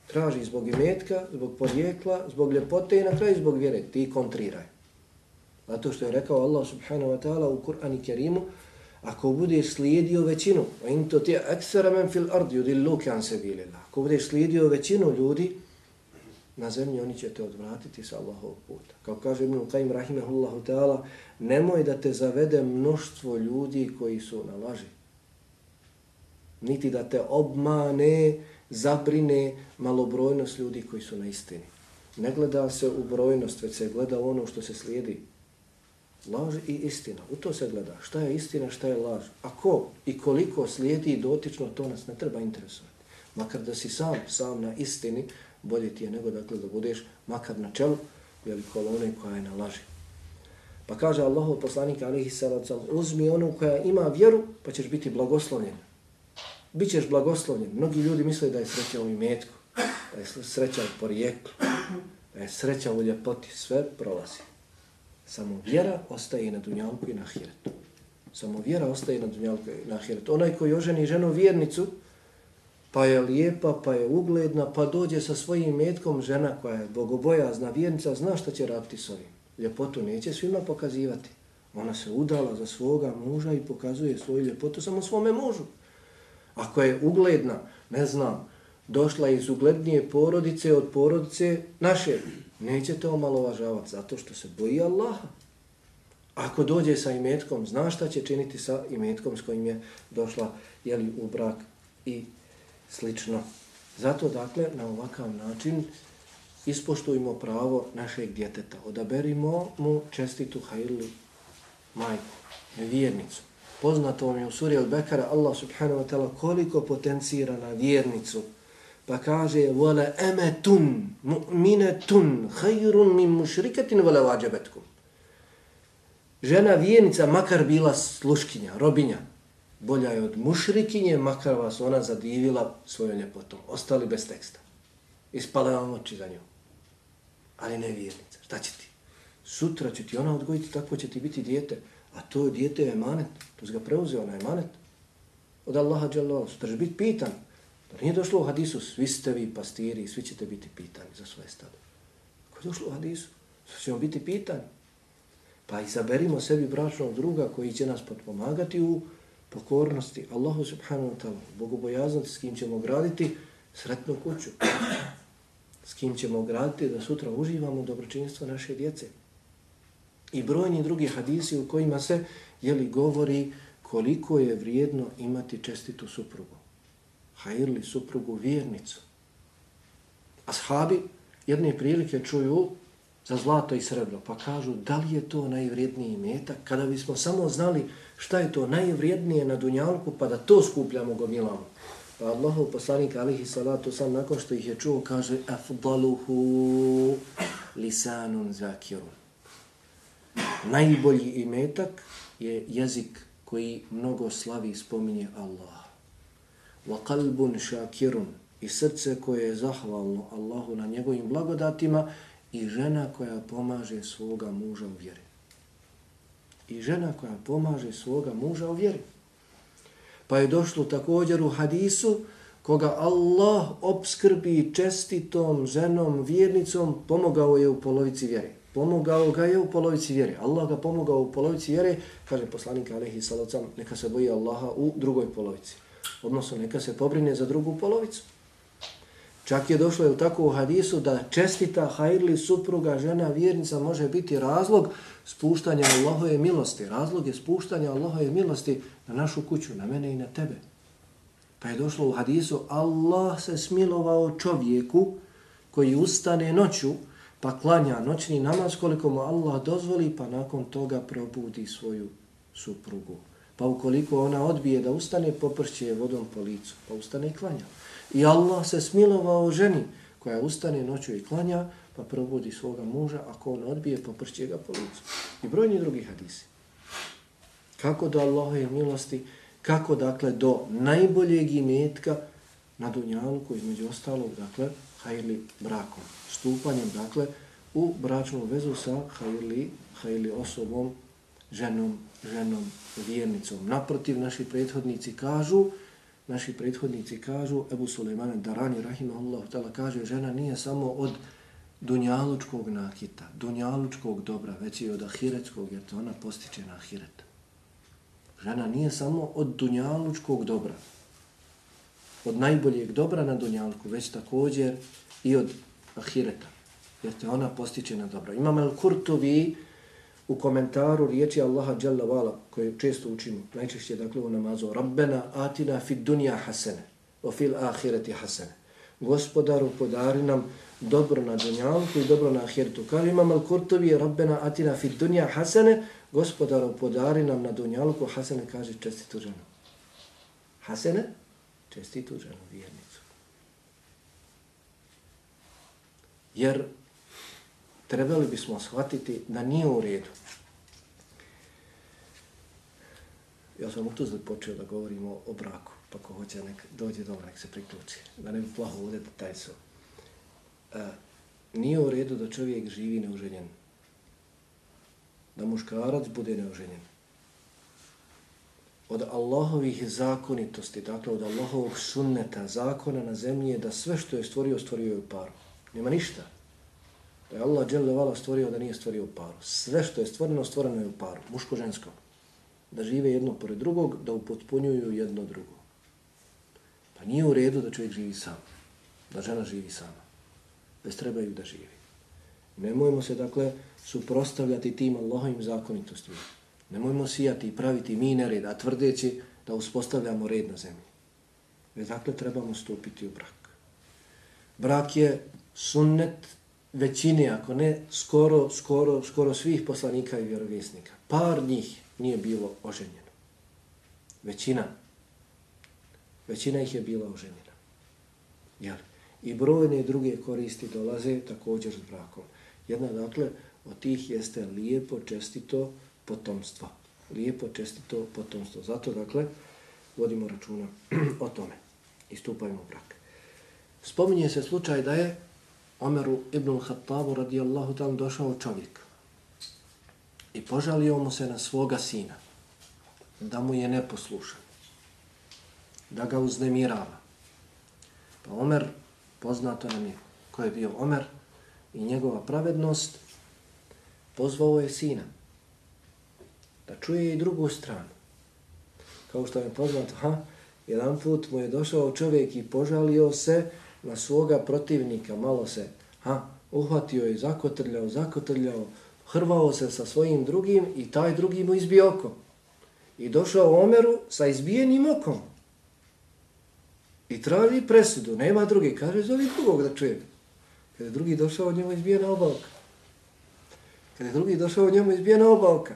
traži zbog imetka, zbog porijekla, zbog ljepote i na kraju zbog vjere. Ti kontriraj. Zato što je rekao Allah subhanahu wa ta'ala u Kur'an i Kerimu, ako budeš slijedio većinu, a in to ti je men fil ard udi lukan se bilila. Ako budeš slijedio većinu ljudi, na zemlji oni će te odvratiti sa Allahovog puta. Kao kaže Ibn Qaim rahimahullahu ta'ala, nemoj da te zavede mnoštvo ljudi koji su na laži. Niti da te obmane, zabrine malobrojnost ljudi koji su na istini. Ne gleda se u brojnost, već se gleda ono što se slijedi. Laž i istina. U to se gleda. Šta je istina, šta je laž. A ko i koliko slijedi dotično, to nas ne treba interesovati. Makar da si sam, sam na istini, bolje ti je nego dakle, da budeš makar na čelu jeli, kolone koja je na laži. Pa kaže Allahov poslanik alihi salacom, uzmi onu koja ima vjeru, pa ćeš biti blagoslovljen bit ćeš blagoslovljen. Mnogi ljudi misle da je sreća u imetku, da je sreća u porijeklu, da je sreća u ljepoti, sve prolazi. Samo vjera ostaje i na dunjalku i na hiretu. Samo vjera ostaje na dunjalku i na hiretu. Onaj koji oženi ženu vjernicu, pa je lijepa, pa je ugledna, pa dođe sa svojim metkom žena koja je bogobojazna vjernica, zna šta će raditi s ovim. Ljepotu neće svima pokazivati. Ona se udala za svoga muža i pokazuje svoju ljepotu samo svome mužu. Ako je ugledna, ne znam, došla iz uglednije porodice od porodice naše, nećete omalovažavati zato što se boji Allaha. Ako dođe sa imetkom, zna šta će činiti sa imetkom s kojim je došla jeli, u brak i slično. Zato, dakle, na ovakav način ispoštujemo pravo našeg djeteta. Odaberimo mu čestitu hajlu majku, vjernicu. Poznato vam je u suri Al-Bekara Allah subhanahu wa ta'ala koliko potencira na vjernicu. Pa kaže wala emetun mu'minatun khayrun min mushrikatin wala wajabatkum. Žena vjernica makar bila sluškinja, robinja, bolja je od mušrikinje, makar vas ona zadivila svojom ljepotom. Ostali bez teksta. Ispale vam oči za nju. Ali ne vjernica. Šta će ti? Sutra će ti ona odgojiti, tako će ti biti dijete. A to dijete je emanet. To se ga preuzeo na emanet. Od Allaha dželle će biti pitan. To nije došlo u hadisu, svi ste vi pastiri i svi ćete biti pitani za svoje stado. Ako je došlo u hadisu, svi ćemo biti pitani. Pa izaberimo sebi bračnog druga koji će nas potpomagati u pokornosti Allahu subhanahu wa ta'ala, bogobojaznosti s kim ćemo graditi sretnu kuću, s kim ćemo graditi da sutra uživamo dobročinstvo naše djece. I brojni drugi hadisi u kojima se jeli govori koliko je vrijedno imati čestitu suprugu. Hajirli suprugu vjernicu. Ashabi jedne prilike čuju za zlato i srebro, pa kažu da li je to najvrijedniji metak, kada bismo samo znali šta je to najvrijednije na dunjalku, pa da to skupljamo gomilamo. Pa Allahov poslanik alihi salatu sam nakon što ih je čuo kaže afdaluhu lisanun zakirun. Najbolji imetak je jezik koji mnogo slavi i spominje Allah. Wa qalbun shakirun i srce koje je zahvalno Allahu na njegovim blagodatima i žena koja pomaže svoga muža u vjeri. I žena koja pomaže svoga muža u vjeri. Pa je došlo također u hadisu koga Allah obskrbi čestitom ženom, vjernicom, pomogao je u polovici vjere. Pomogao ga je u polovici vjere. Allah ga pomogao u polovici vjere, kaže poslanik Alehi Salocam, neka se boji Allaha u drugoj polovici. Odnosno, neka se pobrine za drugu polovicu. Čak je došlo je tako u hadisu da čestita hajrli supruga, žena, vjernica može biti razlog spuštanja Allahove milosti. Razlog je spuštanja Allahove milosti na našu kuću, na mene i na tebe. Pa je došlo u hadisu, Allah se smilovao čovjeku koji ustane noću, pa klanja noćni namaz koliko mu Allah dozvoli, pa nakon toga probudi svoju suprugu. Pa ukoliko ona odbije da ustane, popršće je vodom po licu, pa ustane i klanja. I Allah se smilovao ženi koja ustane noću i klanja, pa probudi svoga muža, ako on odbije, popršće ga po licu. I brojni drugi hadisi. Kako do Allahove milosti, kako dakle do najboljeg imetka na Dunjalku, između ostalog, dakle, hajli brakom. Stupanjem, dakle, u bračnu vezu sa hajli, hajli osobom, ženom, ženom, vjernicom. Naprotiv, naši prethodnici kažu, naši prethodnici kažu, Ebu Suleiman Darani, rahimahullah, tala, kaže, žena nije samo od dunjalučkog nakita, dunjalučkog dobra, već i od ahiretskog, jer to ona postiče na ahiret. Žena nije samo od dunjalučkog dobra, od najboljeg dobra na dunjalku, već također i od ahireta, jer te ona postiče na dobro. Imam El Kurtovi u komentaru riječi Allaha Jalla Vala, koje često učimo, najčešće dakle u namazu, Rabbena atina fid dunja hasene, o fil ahireti hasene. Gospodaru, podari nam dobro na dunjalku i dobro na ahiretu. Kaže Imam El Kurtovi, Rabbena atina fid dunja hasene, gospodaru podari nam na dunjalku, Hasene kaže čestitu ženu. Hasene, čestitu ženu, vjernicu. Jer trebali bismo shvatiti da nije u redu. Ja sam u Tuzli počeo da govorimo o braku, pa ko hoće nek dođe doma, nek se priključi. Da ne bi plaho ovdje da taj su. E, nije u redu da čovjek živi neuženjen da muškarac bude neuženjen Od Allahovih zakonitosti, dakle od Allahovog sunneta, zakona na zemlji je da sve što je stvorio, stvorio je u paru. Nema ništa. Da je Allah dželle stvorio da nije stvorio u paru. Sve što je stvoreno, stvoreno je u paru. Muško-žensko. Da žive jedno pored drugog, da upotpunjuju jedno drugo. Pa nije u redu da čovjek živi sam. Da žena živi sama. Bez trebaju da živi. Nemojmo se, dakle, suprostavljati tim Allahovim zakonitostima. Nemojmo sijati i praviti mi nered, a tvrdeći da uspostavljamo red na zemlji. Već dakle trebamo stupiti u brak. Brak je sunnet većine, ako ne skoro, skoro, skoro svih poslanika i vjerovjesnika. Par njih nije bilo oženjeno. Većina. Većina ih je bila oženjena. Jel? I brojne druge koristi dolaze također s brakom. Jedna, dakle, od tih jeste lijepo, čestito potomstva. Lijepo, čestito potomstvo. Zato, dakle, vodimo računa o tome i stupajmo u brak. Spominje se slučaj da je Omeru ibn Khattabu radijallahu ta'ala došao čovjek i požalio mu se na svoga sina da mu je neposlušan, da ga uznemirava, Pa Omer, poznato nam je ko je bio Omer i njegova pravednost, pozvao je sina da čuje i drugu stranu. Kao što je poznato, ha, jedan put mu je došao čovjek i požalio se na svoga protivnika, malo se, ha, uhvatio je, zakotrljao, zakotrljao, hrvao se sa svojim drugim i taj drugi mu izbio oko. I došao Omeru sa izbijenim okom. I traži presudu, nema drugi. Kaže, zove drugog da čuje. Kada je drugi došao, njemu izbijena obalka. Kada je drugi došao, njemu izbijena obalka.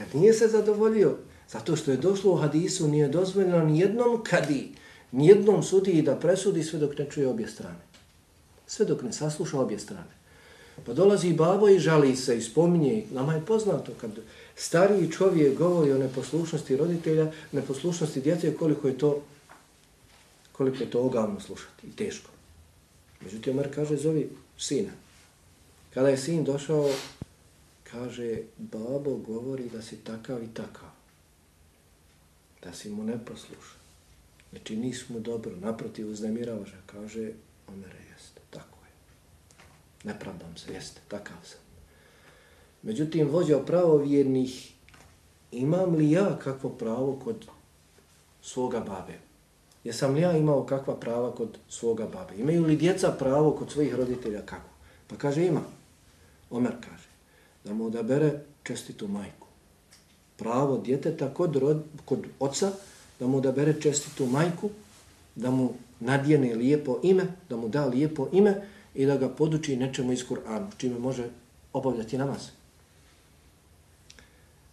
Dakle, nije se zadovoljio. Zato što je došlo u hadisu, nije dozvoljeno ni jednom kadi, ni jednom sudiji da presudi sve dok ne čuje obje strane. Sve dok ne sasluša obje strane. Pa dolazi babo i žali se i spominje. Nama je poznato kad stariji čovjek govori o neposlušnosti roditelja, neposlušnosti djece, koliko je to koliko je to ogavno slušati i teško. Međutim, Omer kaže, zovi sina. Kada je sin došao, kaže, babo govori da si takav i takav. Da si mu neposlušan. Znači, nismo dobro, naprotiv uznemiravaš. Kaže, Omer, jeste, tako je. Ne pravdam se, jeste, takav sam. Međutim, vođa pravovjernih, imam li ja kakvo pravo kod svoga babe? Jesam li ja imao kakva prava kod svoga babe? Imaju li djeca pravo kod svojih roditelja kako? Pa kaže ima. Omer kaže da mu odabere čestitu majku. Pravo djeteta kod, rod, kod oca da mu odabere čestitu majku, da mu nadjene lijepo ime, da mu da lijepo ime i da ga poduči nečemu iz Kur'ana, čime može obavljati namaz.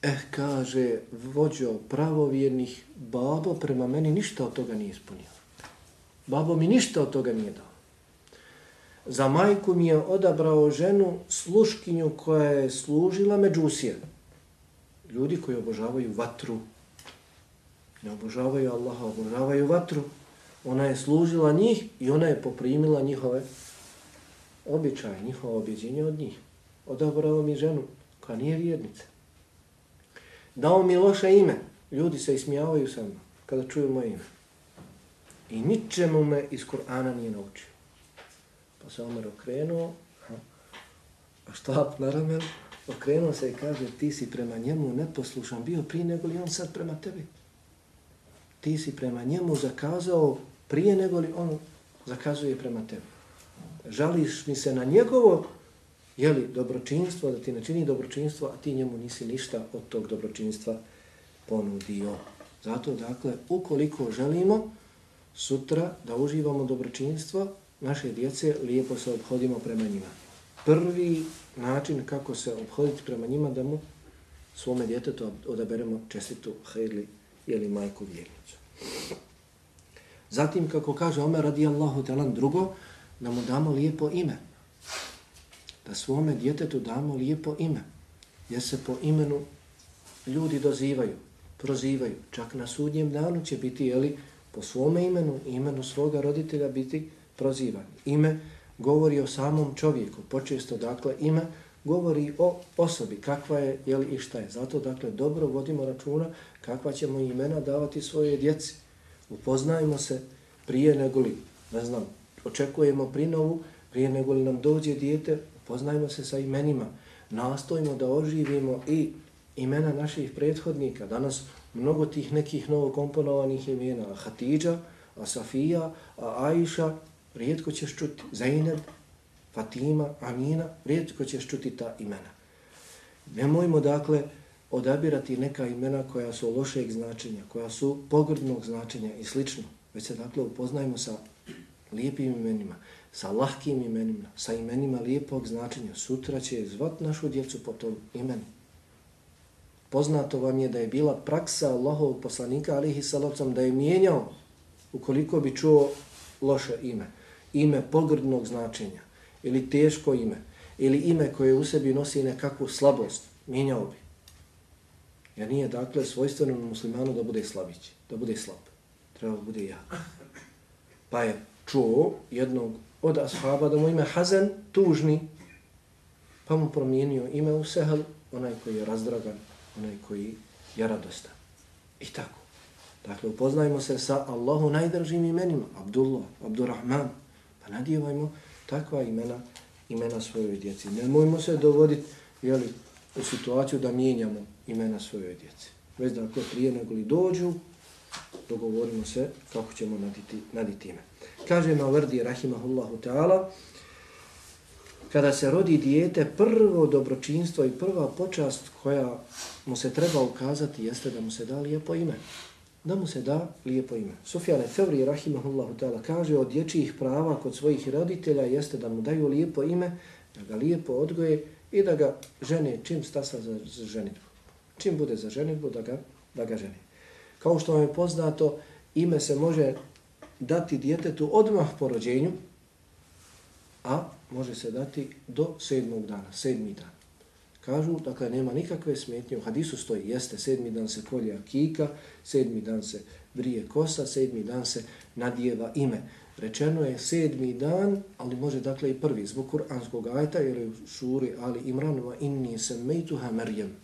Eh, kaže, vođo pravovjernih, babo prema meni ništa od toga nije ispunio. Babo mi ništa od toga nije dao. Za majku mi je odabrao ženu sluškinju koja je služila međusije. Ljudi koji obožavaju vatru. Ne obožavaju Allaha, obožavaju vatru. Ona je služila njih i ona je poprimila njihove običaje, njihova objeđenja od njih. Odabrao mi ženu koja nije vjernica dao mi loše ime. Ljudi se ismijavaju sa mnom kada čuju moje ime. I ničemu me iz Kur'ana nije naučio. Pa se Omer okrenuo, a štap na ramen, okrenuo se i kaže, ti si prema njemu neposlušan bio prije nego li on sad prema tebi. Ti si prema njemu zakazao prije nego li on zakazuje prema tebi. Žališ mi se na njegovo je li dobročinstvo, da ti ne čini dobročinstvo, a ti njemu nisi ništa od tog dobročinstva ponudio. Zato, dakle, ukoliko želimo sutra da uživamo dobročinstvo, naše djece lijepo se obhodimo prema njima. Prvi način kako se obhoditi prema njima, da mu svome djetetu odaberemo čestitu hajli ili majku vjernicu. Zatim, kako kaže Omer radijallahu talan drugo, da mu damo lijepo ime da svome djetetu damo lijepo ime, jer se po imenu ljudi dozivaju, prozivaju. Čak na sudnjem danu će biti, jeli, po svome imenu, imenu svoga roditelja biti prozivan. Ime govori o samom čovjeku, počesto, dakle, ime govori o osobi, kakva je, jeli, i šta je. Zato, dakle, dobro vodimo računa kakva ćemo imena davati svoje djeci. Upoznajmo se prije nego li, ne znam, očekujemo prinovu, prije nego li nam dođe dijete, upoznajmo se sa imenima, nastojimo da oživimo i imena naših prethodnika. Danas mnogo tih nekih novokomponovanih imena, Hatidža, a Safija, a Aisha, rijetko ćeš čuti Zainab, Fatima, Amina, rijetko ćeš čuti ta imena. Nemojmo dakle odabirati neka imena koja su lošeg značenja, koja su pogrdnog značenja i slično, već se dakle upoznajmo sa lijepim imenima sa lahkim imenima, sa imenima lijepog značenja. Sutra će zvat našu djecu po tom imenu. Poznato vam je da je bila praksa Allahovog poslanika, alihi salavcom, da je mijenjao ukoliko bi čuo loše ime. Ime pogrdnog značenja ili teško ime ili ime koje u sebi nosi nekakvu slabost, mijenjao bi. Jer nije dakle svojstveno muslimanu da bude slabić, da bude slab. Treba da bude jak. Pa je čuo jednog od ashaba da mu ime Hazen, tužni, pa mu promijenio ime u Sehel, onaj koji je razdragan, onaj koji je radostan. I tako. Dakle, upoznajmo se sa Allahu najdražim imenima, Abdullah, Abdurrahman, pa nadjevajmo takva imena, imena svojoj djeci. Nemojmo se dovoditi jeli, u situaciju da mijenjamo imena svojoj djeci. Već da ako prije nego li dođu, dogovorimo se kako ćemo naditi, naditi ime. Kaže Mavrdi, rahimahullahu ta'ala, kada se rodi dijete, prvo dobročinstvo i prva počast koja mu se treba ukazati jeste da mu se da lijepo ime. Da mu se da lijepo ime. Sufjane Fevri, rahimahullahu ta'ala, kaže od dječjih prava kod svojih roditelja jeste da mu daju lijepo ime, da ga lijepo odgoje i da ga žene čim stasa za, za ženitbu. Čim bude za ženitbu, da ga, da ga žene. Kao što vam je poznato, ime se može dati djetetu odmah po rođenju, a može se dati do sedmog dana, sedmi dan. Kažu, dakle, nema nikakve smetnje, u hadisu stoji, jeste, sedmi dan se kolje akika, sedmi dan se vrije kosa, sedmi dan se nadijeva ime. Rečeno je sedmi dan, ali može dakle i prvi, zbog kuranskog ajta, jer je u šuri Ali Imranova, inni se mejtuha Merjem.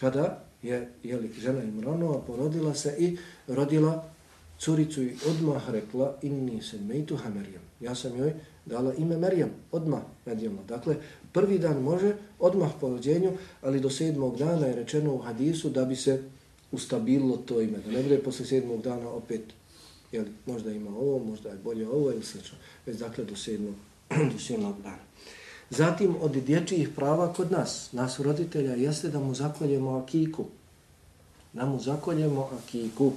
Kada je jeli, žena Imranova porodila se i rodila curicu i odmah rekla, inni se mejtuha Merjem. Ja sam joj dala ime Merijam, odmah medijemo. Dakle, prvi dan može, odmah po rođenju, ali do sedmog dana je rečeno u hadisu da bi se ustabililo to ime. Da ne bude posle sedmog dana opet, jel, možda ima ovo, možda je bolje ovo ili slično. Već dakle do sedmog, do sedmog dana. Zatim od dječjih prava kod nas, nas roditelja, jeste da mu zakoljemo akiku. Da mu zakoljemo akiku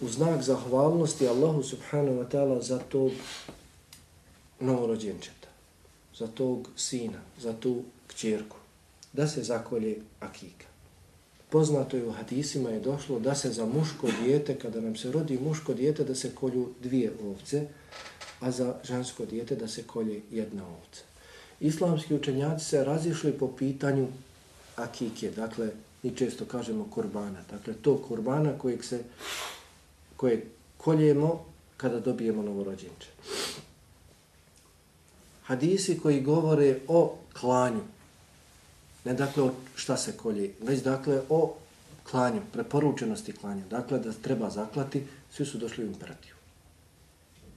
u znak zahvalnosti Allahu subhanahu wa ta'ala za tog novorođenčeta, za tog sina, za tu kćerku, da se zakolje akika. Poznato je u hadisima je došlo da se za muško dijete, kada nam se rodi muško dijete, da se kolju dvije ovce, a za žensko dijete da se kolje jedna ovca. Islamski učenjaci se razišli po pitanju akike, dakle, mi često kažemo kurbana, dakle, to kurbana kojeg se koje koljemo kada dobijemo novorođenče. Hadisi koji govore o klanju, ne dakle o šta se kolje, već dakle o klanju, preporučenosti klanja, dakle da treba zaklati, svi su došli u imperativu.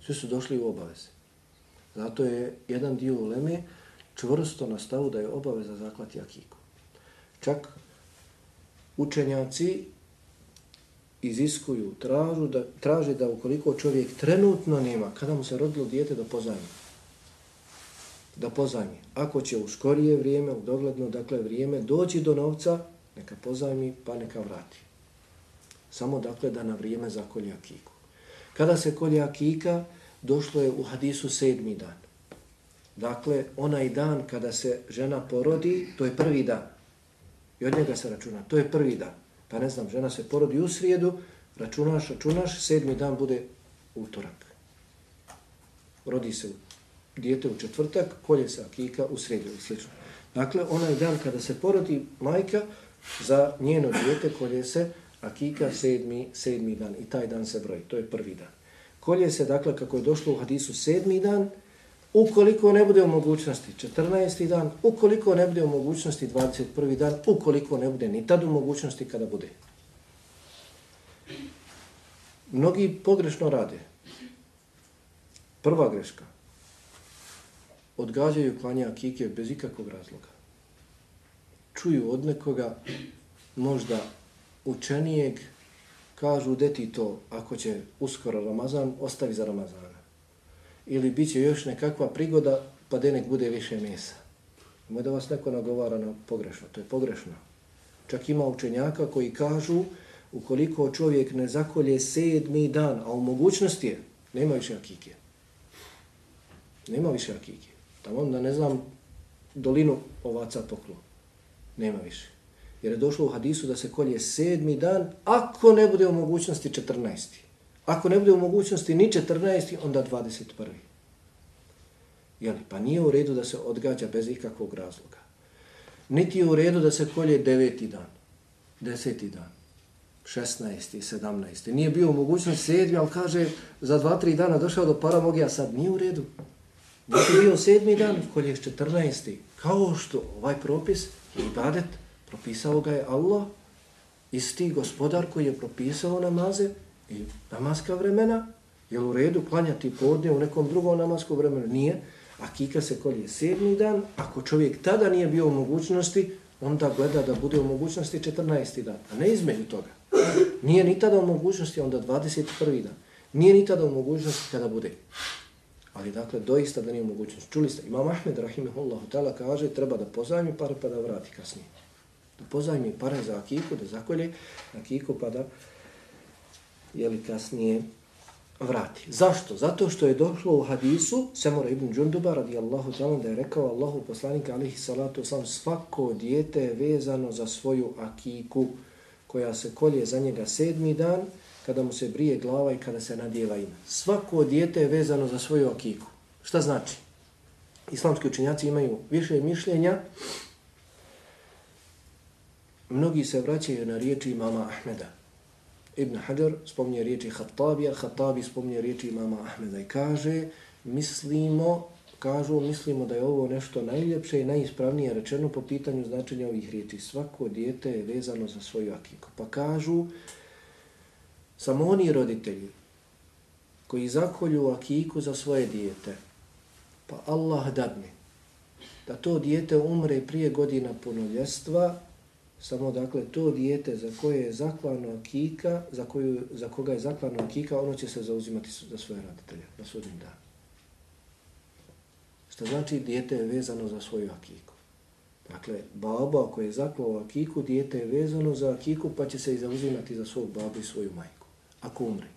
Svi su došli u obaveze. Zato je jedan dio uleme čvrsto na stavu da je obaveza zaklati akiku. Čak učenjaci iziskuju, tražu da, traže da ukoliko čovjek trenutno nema, kada mu se rodilo dijete, da pozajmi. Da pozajmi. Ako će u skorije vrijeme, u dogledno dakle, vrijeme, doći do novca, neka pozajmi pa neka vrati. Samo dakle da na vrijeme zakolje akiku. Kada se kolje akika, došlo je u hadisu sedmi dan. Dakle, onaj dan kada se žena porodi, to je prvi dan. I od njega se računa, to je prvi dan. Pa ne znam, žena se porodi u srijedu, računaš, računaš, sedmi dan bude utorak. Rodi se dijete u četvrtak, kolje se akika u srijedu i slično. Dakle, onaj dan kada se porodi majka, za njeno dijete kolje se akika sedmi, sedmi dan i taj dan se broji, to je prvi dan. Kolje se, dakle, kako je došlo u hadisu sedmi dan, ukoliko ne bude u mogućnosti 14. dan, ukoliko ne bude u mogućnosti 21. dan, ukoliko ne bude ni tad u mogućnosti kada bude. Mnogi pogrešno rade. Prva greška. Odgađaju klanja kike bez ikakvog razloga. Čuju od nekoga, možda učenijeg, kažu deti to, ako će uskoro Ramazan, ostavi za Ramazana ili bit će još nekakva prigoda pa denek bude više mesa. Moj da vas neko nagovara na pogrešno, to je pogrešno. Čak ima učenjaka koji kažu ukoliko čovjek ne zakolje sedmi dan, a u mogućnosti je, nema više akike. Nema više akike. Tamo onda ne znam dolinu ovaca poklo. Nema više. Jer je došlo u hadisu da se kolje sedmi dan, ako ne bude u mogućnosti 14. Ako ne bude u mogućnosti ni 14. onda 21. Jeli, pa nije u redu da se odgađa bez ikakvog razloga. Niti je u redu da se kolje deveti dan, deseti dan, 16. 17. Nije bio u mogućnosti sedmi, ali kaže za dva, tri dana došao do paramogija, sad nije u redu. Nije bio sedmi dan, kolje 14. Kao što ovaj propis, ibadet, propisao ga je Allah, isti gospodar koji je propisao namaze i namaska vremena, je u redu klanjati podne u nekom drugom namaskom vremenu? Nije. A kika se kolje sedmi dan, ako čovjek tada nije bio u mogućnosti, onda gleda da bude u mogućnosti 14. dan, a ne između toga. Nije ni tada u mogućnosti, onda 21. dan. Nije ni tada u mogućnosti kada bude. Ali dakle, doista da nije mogućnost. Čuli ste, Imam Ahmed, rahimahullahu ta'ala, kaže, treba da pozajmi pare pa da vrati kasnije. Da pozajmi pare za akiku, da zakolje akiku pa da jeli kasnije vrati. Zašto? Zato što je došlo u hadisu Semura ibn Džunduba radijallahu ta'ala da je rekao Allahu poslanika alihi salatu oslam svako dijete je vezano za svoju akiku koja se kolje za njega sedmi dan kada mu se brije glava i kada se nadjeva ime. Svako dijete je vezano za svoju akiku. Šta znači? Islamski učenjaci imaju više mišljenja. Mnogi se vraćaju na riječi imama Ahmeda. Ibn Hajar spomnije riječi Hattabija, Hattabi spomnije riječi imama Ahmeda i kaže, mislimo, kažu, mislimo da je ovo nešto najljepše i najispravnije rečeno po pitanju značenja ovih riječi. Svako dijete je vezano za svoju akiku. Pa kažu, samo oni roditelji koji zakolju akiku za svoje dijete, pa Allah dadne da to dijete umre prije godina punoljestva, Samo dakle to dijete za koje je zaklano akika, za, koju, za koga je zaklano akika, ono će se zauzimati za svoje roditelje na sudnim dan. Što znači dijete je vezano za svoju akiku. Dakle, baba koja je zaklao akiku, dijete je vezano za akiku pa će se i zauzimati za svog babu i svoju majku. Ako umre.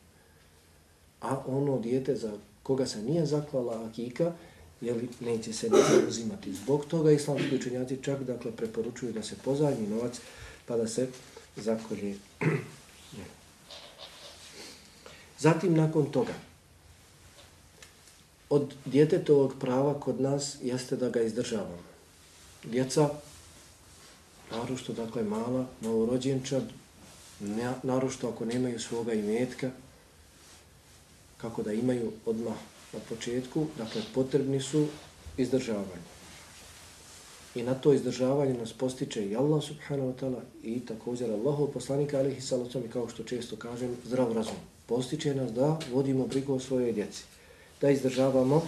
A ono dijete za koga se nije zaklala akika, jeli, neće se ne uzimati. Zbog toga islamski učenjaci čak dakle, preporučuju da se pozajmi novac pa da se zakolje. Zatim, nakon toga, od djetetovog prava kod nas jeste da ga izdržavamo. Djeca, narošto, dakle, mala, novorođenčad, narošto ako nemaju svoga imetka, kako da imaju odmah na početku, dakle, potrebni su izdržavanje. I na to izdržavanje nas postiče i Allah subhanahu wa ta'ala i također Allahov poslanika alihi salacom i kao što često kažem, zdrav razum. Postiče nas da vodimo brigu o svojoj djeci. Da izdržavamo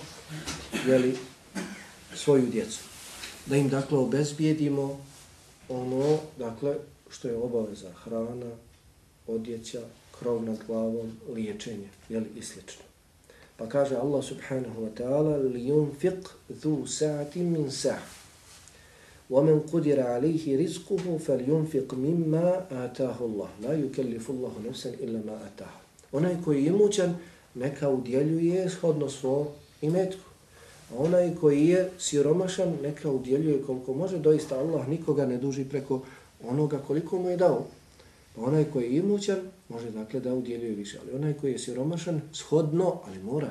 jeli, svoju djecu. Da im dakle obezbijedimo ono dakle, što je obaveza hrana, odjeća, krov nad glavom, liječenje jeli, i slično. Pa kaže Allah subhanahu wa ta'ala لِيُنْفِقْ ذُو سَعَةٍ مِنْ سَعَ وَمَنْ قُدِرَ عَلَيْهِ رِزْقُهُ فَلْيُنْفِقْ مِمَّا آتَاهُ اللَّهُ لَا يُكَلِّفُ اللَّهُ نَفْسًا إِلَّا مَا آتَاهُ Onaj koji je imućan, neka udjeljuje shodno svoj imetku. A onaj koji je siromašan, neka udjeljuje koliko može. Doista Allah nikoga ne duži preko onoga koliko mu je dao. Pa onaj koji je imućan može dakle da udjeljuje više, ali onaj koji je siromašan shodno, ali mora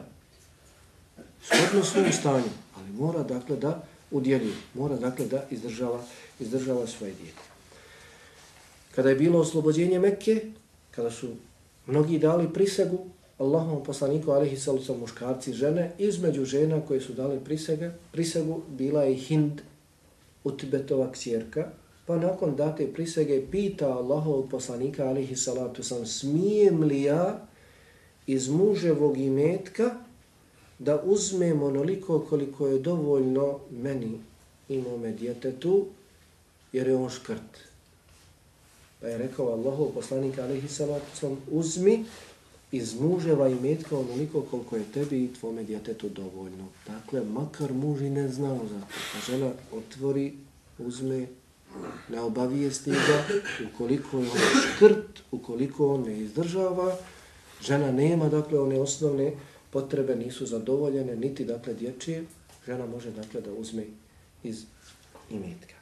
shodno svom stanju, ali mora dakle da udjeljuje, mora dakle da izdržava, izdržava svoje dijete. Kada je bilo oslobođenje Mekke, kada su mnogi dali prisegu Allahom poslaniku alihi salucom muškarci žene, između žena koje su dali prisege, prisegu bila je Hind Utbetova ksjerka, Pa nakon date prisege pita Allahov poslanika alihi salatu sam smijem li ja iz muževog imetka da uzmem onoliko koliko je dovoljno meni i mome djetetu jer je on škrt. Pa je rekao Allahov poslanika alihi salatu sam uzmi iz muževa imetka onoliko koliko je tebi i tvome djetetu dovoljno. Dakle, makar muž i ne znao za to. A žena otvori, uzme ne obavijesti ga, ukoliko je on škrt, ukoliko on ne izdržava, žena nema, dakle, one osnovne potrebe nisu zadovoljene, niti, dakle, dječije, žena može, dakle, da uzme iz imetka.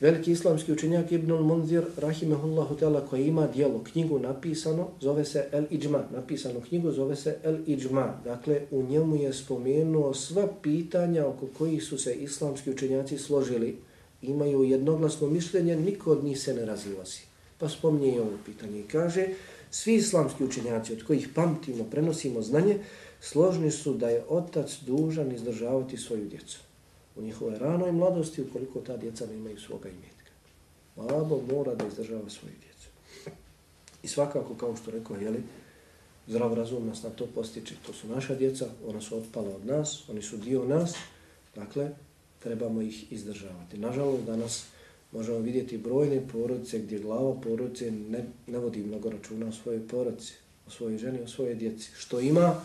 Veliki islamski učenjak Ibn al-Munzir, rahimehullahu ta'ala, koji ima dijelo, knjigu napisano, zove se El Iđma, napisano knjigu, zove se El Iđma. Dakle, u njemu je spomenuo sva pitanja oko kojih su se islamski učenjaci složili imaju jednoglasno mišljenje, niko od njih se ne razilazi. Pa spominje i ovo pitanje i kaže, svi islamski učenjaci od kojih pamtimo, prenosimo znanje, složni su da je otac dužan izdržavati svoju djecu. U njihovoj ranoj mladosti, ukoliko ta djeca ne imaju svoga imetka. Babo mora da izdržava svoju djecu. I svakako, kao što rekao, jeli, zdrav razum nas na to postiče. To su naša djeca, ona su otpala od nas, oni su dio nas, dakle, trebamo ih izdržavati. Nažalost, danas možemo vidjeti brojne porodice gdje glava porodice ne, ne vodi mnogo računa o svojoj porodici, o svojoj ženi, o svojoj djeci. Što ima,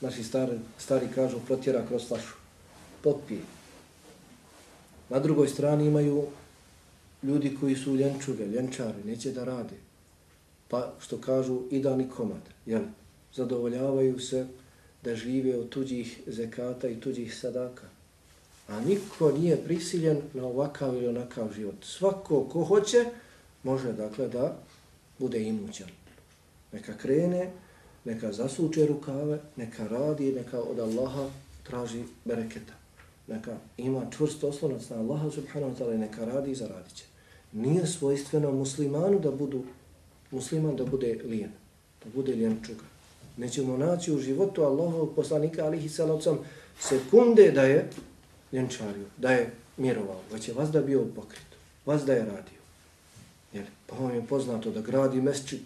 naši stari, stari kažu, protjera kroz flašu. Popije. Na drugoj strani imaju ljudi koji su ljenčuge, ljenčari, neće da rade. Pa što kažu, idealni komad, jel? Zadovoljavaju se da žive od tuđih zekata i tuđih sadaka. A niko nije prisiljen na ovakav ili onakav život. Svako ko hoće, može dakle da bude imućan. Neka krene, neka zasuče rukave, neka radi, neka od Allaha traži bereketa. Neka ima čvrst oslonac na Allaha subhanahu wa ta'ala i neka radi i zaradit će. Nije svojstveno muslimanu da budu musliman da bude lijen, da bude lijen čuga. Nećemo naći u životu Allahovog poslanika alihi salacom sekunde da je ljenčario, da je mirovao, već je vazda bio pokrit, vas je radio. Jel? Pa vam je poznato da gradi mesčit,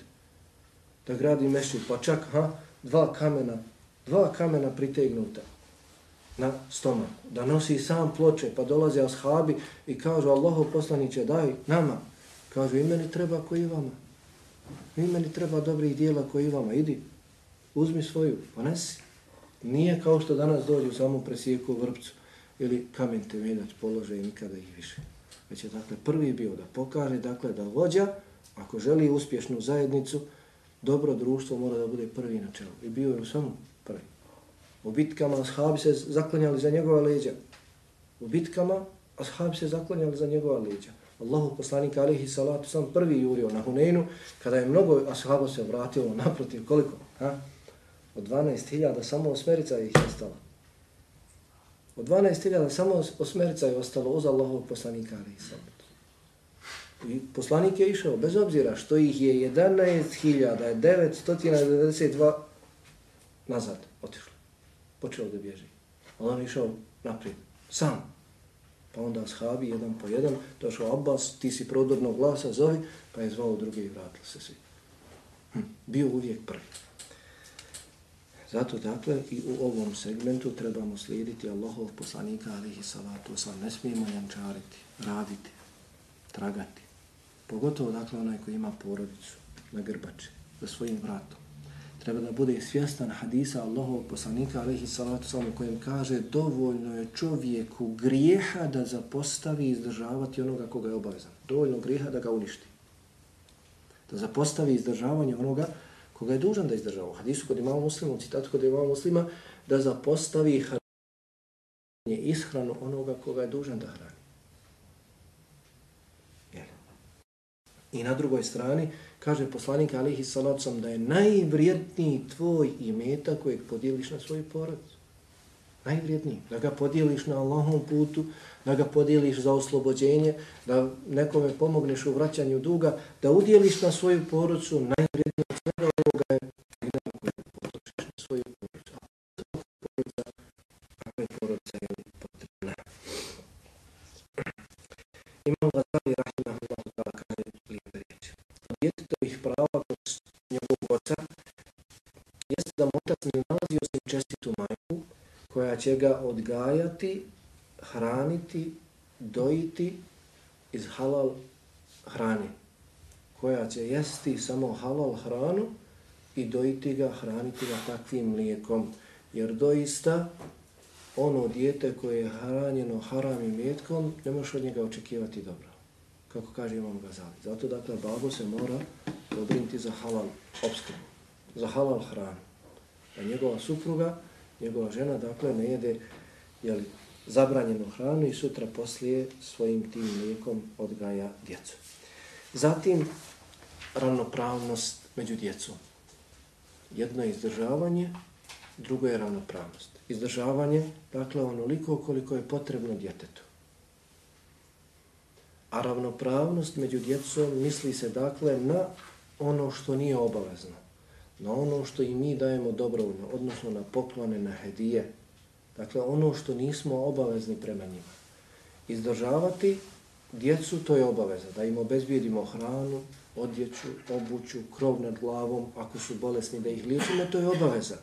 da gradi mesčit, pa čak ha, dva kamena, dva kamena pritegnuta na stomak, da nosi sam ploče, pa dolaze ashabi i kažu Allahu poslaniće, daj nama, kažu i meni treba koji vama. I meni treba dobrih dijela koji vama, idi, uzmi svoju, ponesi. Nije kao što danas dođu samo presijeku vrpcu, ili kamen temeljac polože i nikada ih više. Već je dakle prvi bio da pokaže dakle da vođa, ako želi uspješnu zajednicu, dobro društvo mora da bude prvi na čelu. I bio je u samom prvi. U bitkama ashabi se zaklanjali za njegova leđa. U bitkama ashabi se zaklanjali za njegova leđa. Allahu poslanik alihi salatu sam prvi jurio na Huneinu, kada je mnogo ashaba se vratilo naprotiv, koliko? Ha? Od 12.000 samo osmerica ih je stala. Od 12.000 samo osmerica je ostalo uz Allahovog poslanika Ali I poslanik je išao, bez obzira što ih je 11.992 nazad otišlo. Počeo da bježi. Ali on išao naprijed, sam. Pa onda shabi jedan po jedan, došao Abbas, ti si prodornog glasa, zovi, pa je zvao druge i vratili se svi. Hm. Bio uvijek prvi. Zato dakle i u ovom segmentu trebamo slijediti Allahov poslanika alihi salatu wasalam. Ne smijemo jančariti, raditi, tragati. Pogotovo dakle onaj koji ima porodicu na grbači, za svojim vratom. Treba da bude svjestan hadisa Allahov poslanika alihi salatu wasalam kojem kaže dovoljno je čovjeku grijeha da zapostavi i izdržavati onoga koga je obavezan. Dovoljno grijeha da ga uništi. Da zapostavi izdržavanje onoga koga koga je dužan da izdržava. U hadisu kod imama muslima, u citatu kod imama muslima, da zapostavi hranjenje ishranu onoga koga je dužan da hrani. I na drugoj strani, kaže poslanik Alihi Salacom, da je najvrijedniji tvoj imeta kojeg podijeliš na svoju porodicu. Najvrijedniji. Da ga podijeliš na Allahom putu, da ga podijeliš za oslobođenje, da nekome pomogneš u vraćanju duga, da udjeliš na svoju porodicu najvrijedniji će ga odgajati hraniti, dojiti iz halal hrane, koja će jesti samo halal hranu i dojiti ga, hraniti ga takvim mlijekom. Jer doista ono dijete koje je hranjeno haram i mlijekom, ne možeš od njega očekivati dobro. Kako kaže Imam Gazali. Zato dakle, babo se mora obriniti za halal obskrbu, za halal hranu. A njegova supruga, njegova žena, dakle, ne jede jeli, zabranjenu hranu i sutra poslije svojim tim mlijekom odgaja djecu. Zatim, ravnopravnost među djecom. Jedno je izdržavanje, drugo je ravnopravnost. Izdržavanje, dakle, onoliko koliko je potrebno djetetu. A ravnopravnost među djecom misli se, dakle, na ono što nije obavezno. Na ono što i mi dajemo dobrovoljno, odnosno na poklone, na hedije, Dakle, ono što nismo obavezni prema njima. Izdržavati djecu, to je obaveza. Da im obezbijedimo hranu, odjeću, obuću, krov nad glavom, ako su bolesni da ih liječimo, to je obaveza.